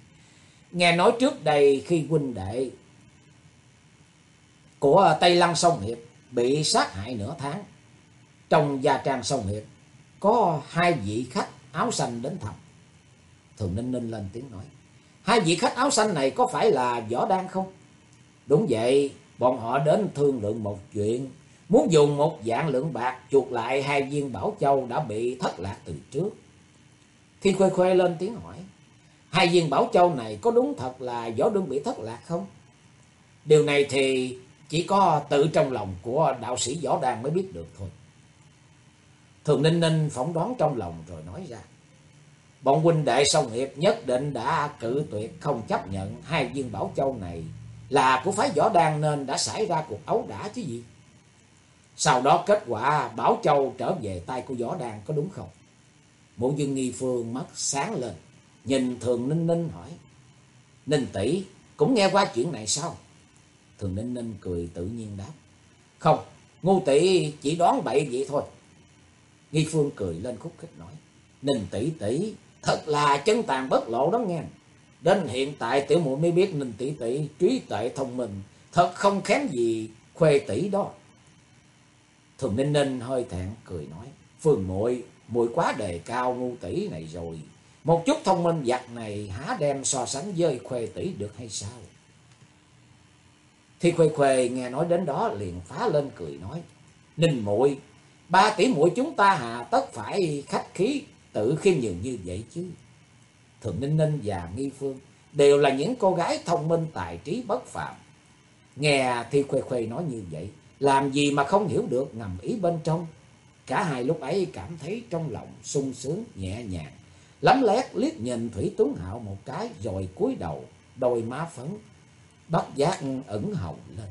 Nghe nói trước đây khi huynh đệ của Tây Lăng Sông Hiệp bị sát hại nửa tháng. Trong gia trang Sông Hiệp có hai vị khách áo xanh đến thăm. Thường Ninh Ninh lên tiếng nói. Hai vị khách áo xanh này có phải là Võ Đan không? Đúng vậy, bọn họ đến thương lượng một chuyện muốn dùng một dạng lượng bạc chuột lại hai viên bảo châu đã bị thất lạc từ trước. Thiên Khuê Khuê lên tiếng hỏi, hai viên bảo châu này có đúng thật là võ đương bị thất lạc không? Điều này thì chỉ có tự trong lòng của đạo sĩ võ đan mới biết được thôi. Thường Ninh Ninh phỏng đoán trong lòng rồi nói ra. Bọn huynh đệ song hiệp nhất định đã cự tuyệt không chấp nhận hai viên bảo châu này là của phái võ đan nên đã xảy ra cuộc ấu đả chứ gì. Sau đó kết quả Bảo Châu trở về tay của Võ đan có đúng không? Mộ Dương Nghi Phương mắt sáng lên, nhìn Thường Ninh Ninh hỏi. Ninh tỷ cũng nghe qua chuyện này sao? Thường Ninh Ninh cười tự nhiên đáp. Không, ngu tỷ chỉ đoán bậy vậy thôi. Nghi Phương cười lên khúc khích nói. Ninh tỷ tỷ thật là chân tàn bất lộ đó nghe. Đến hiện tại tiểu muội mới biết Ninh tỷ tỷ trí tuệ thông minh, thật không kém gì khuê tỷ đó. Thường Ninh Ninh hơi thẹn cười nói. Phương muội muội quá đề cao ngu tỷ này rồi. Một chút thông minh giặc này há đem so sánh với khuê tỷ được hay sao? Thì khuê khuê nghe nói đến đó liền phá lên cười nói. Ninh muội ba tỷ muội chúng ta hà tất phải khách khí tự khiêm nhường như vậy chứ. Thường Ninh Ninh và Nghi Phương đều là những cô gái thông minh tài trí bất phạm Nghe thì khuê khuê nói như vậy, làm gì mà không hiểu được ngầm ý bên trong. Cả hai lúc ấy cảm thấy trong lòng sung sướng nhẹ nhàng, lắm lét liếc nhìn Thủy Tuấn Hạo một cái rồi cúi đầu, đôi má phấn, bất giác ẩn hồng lên.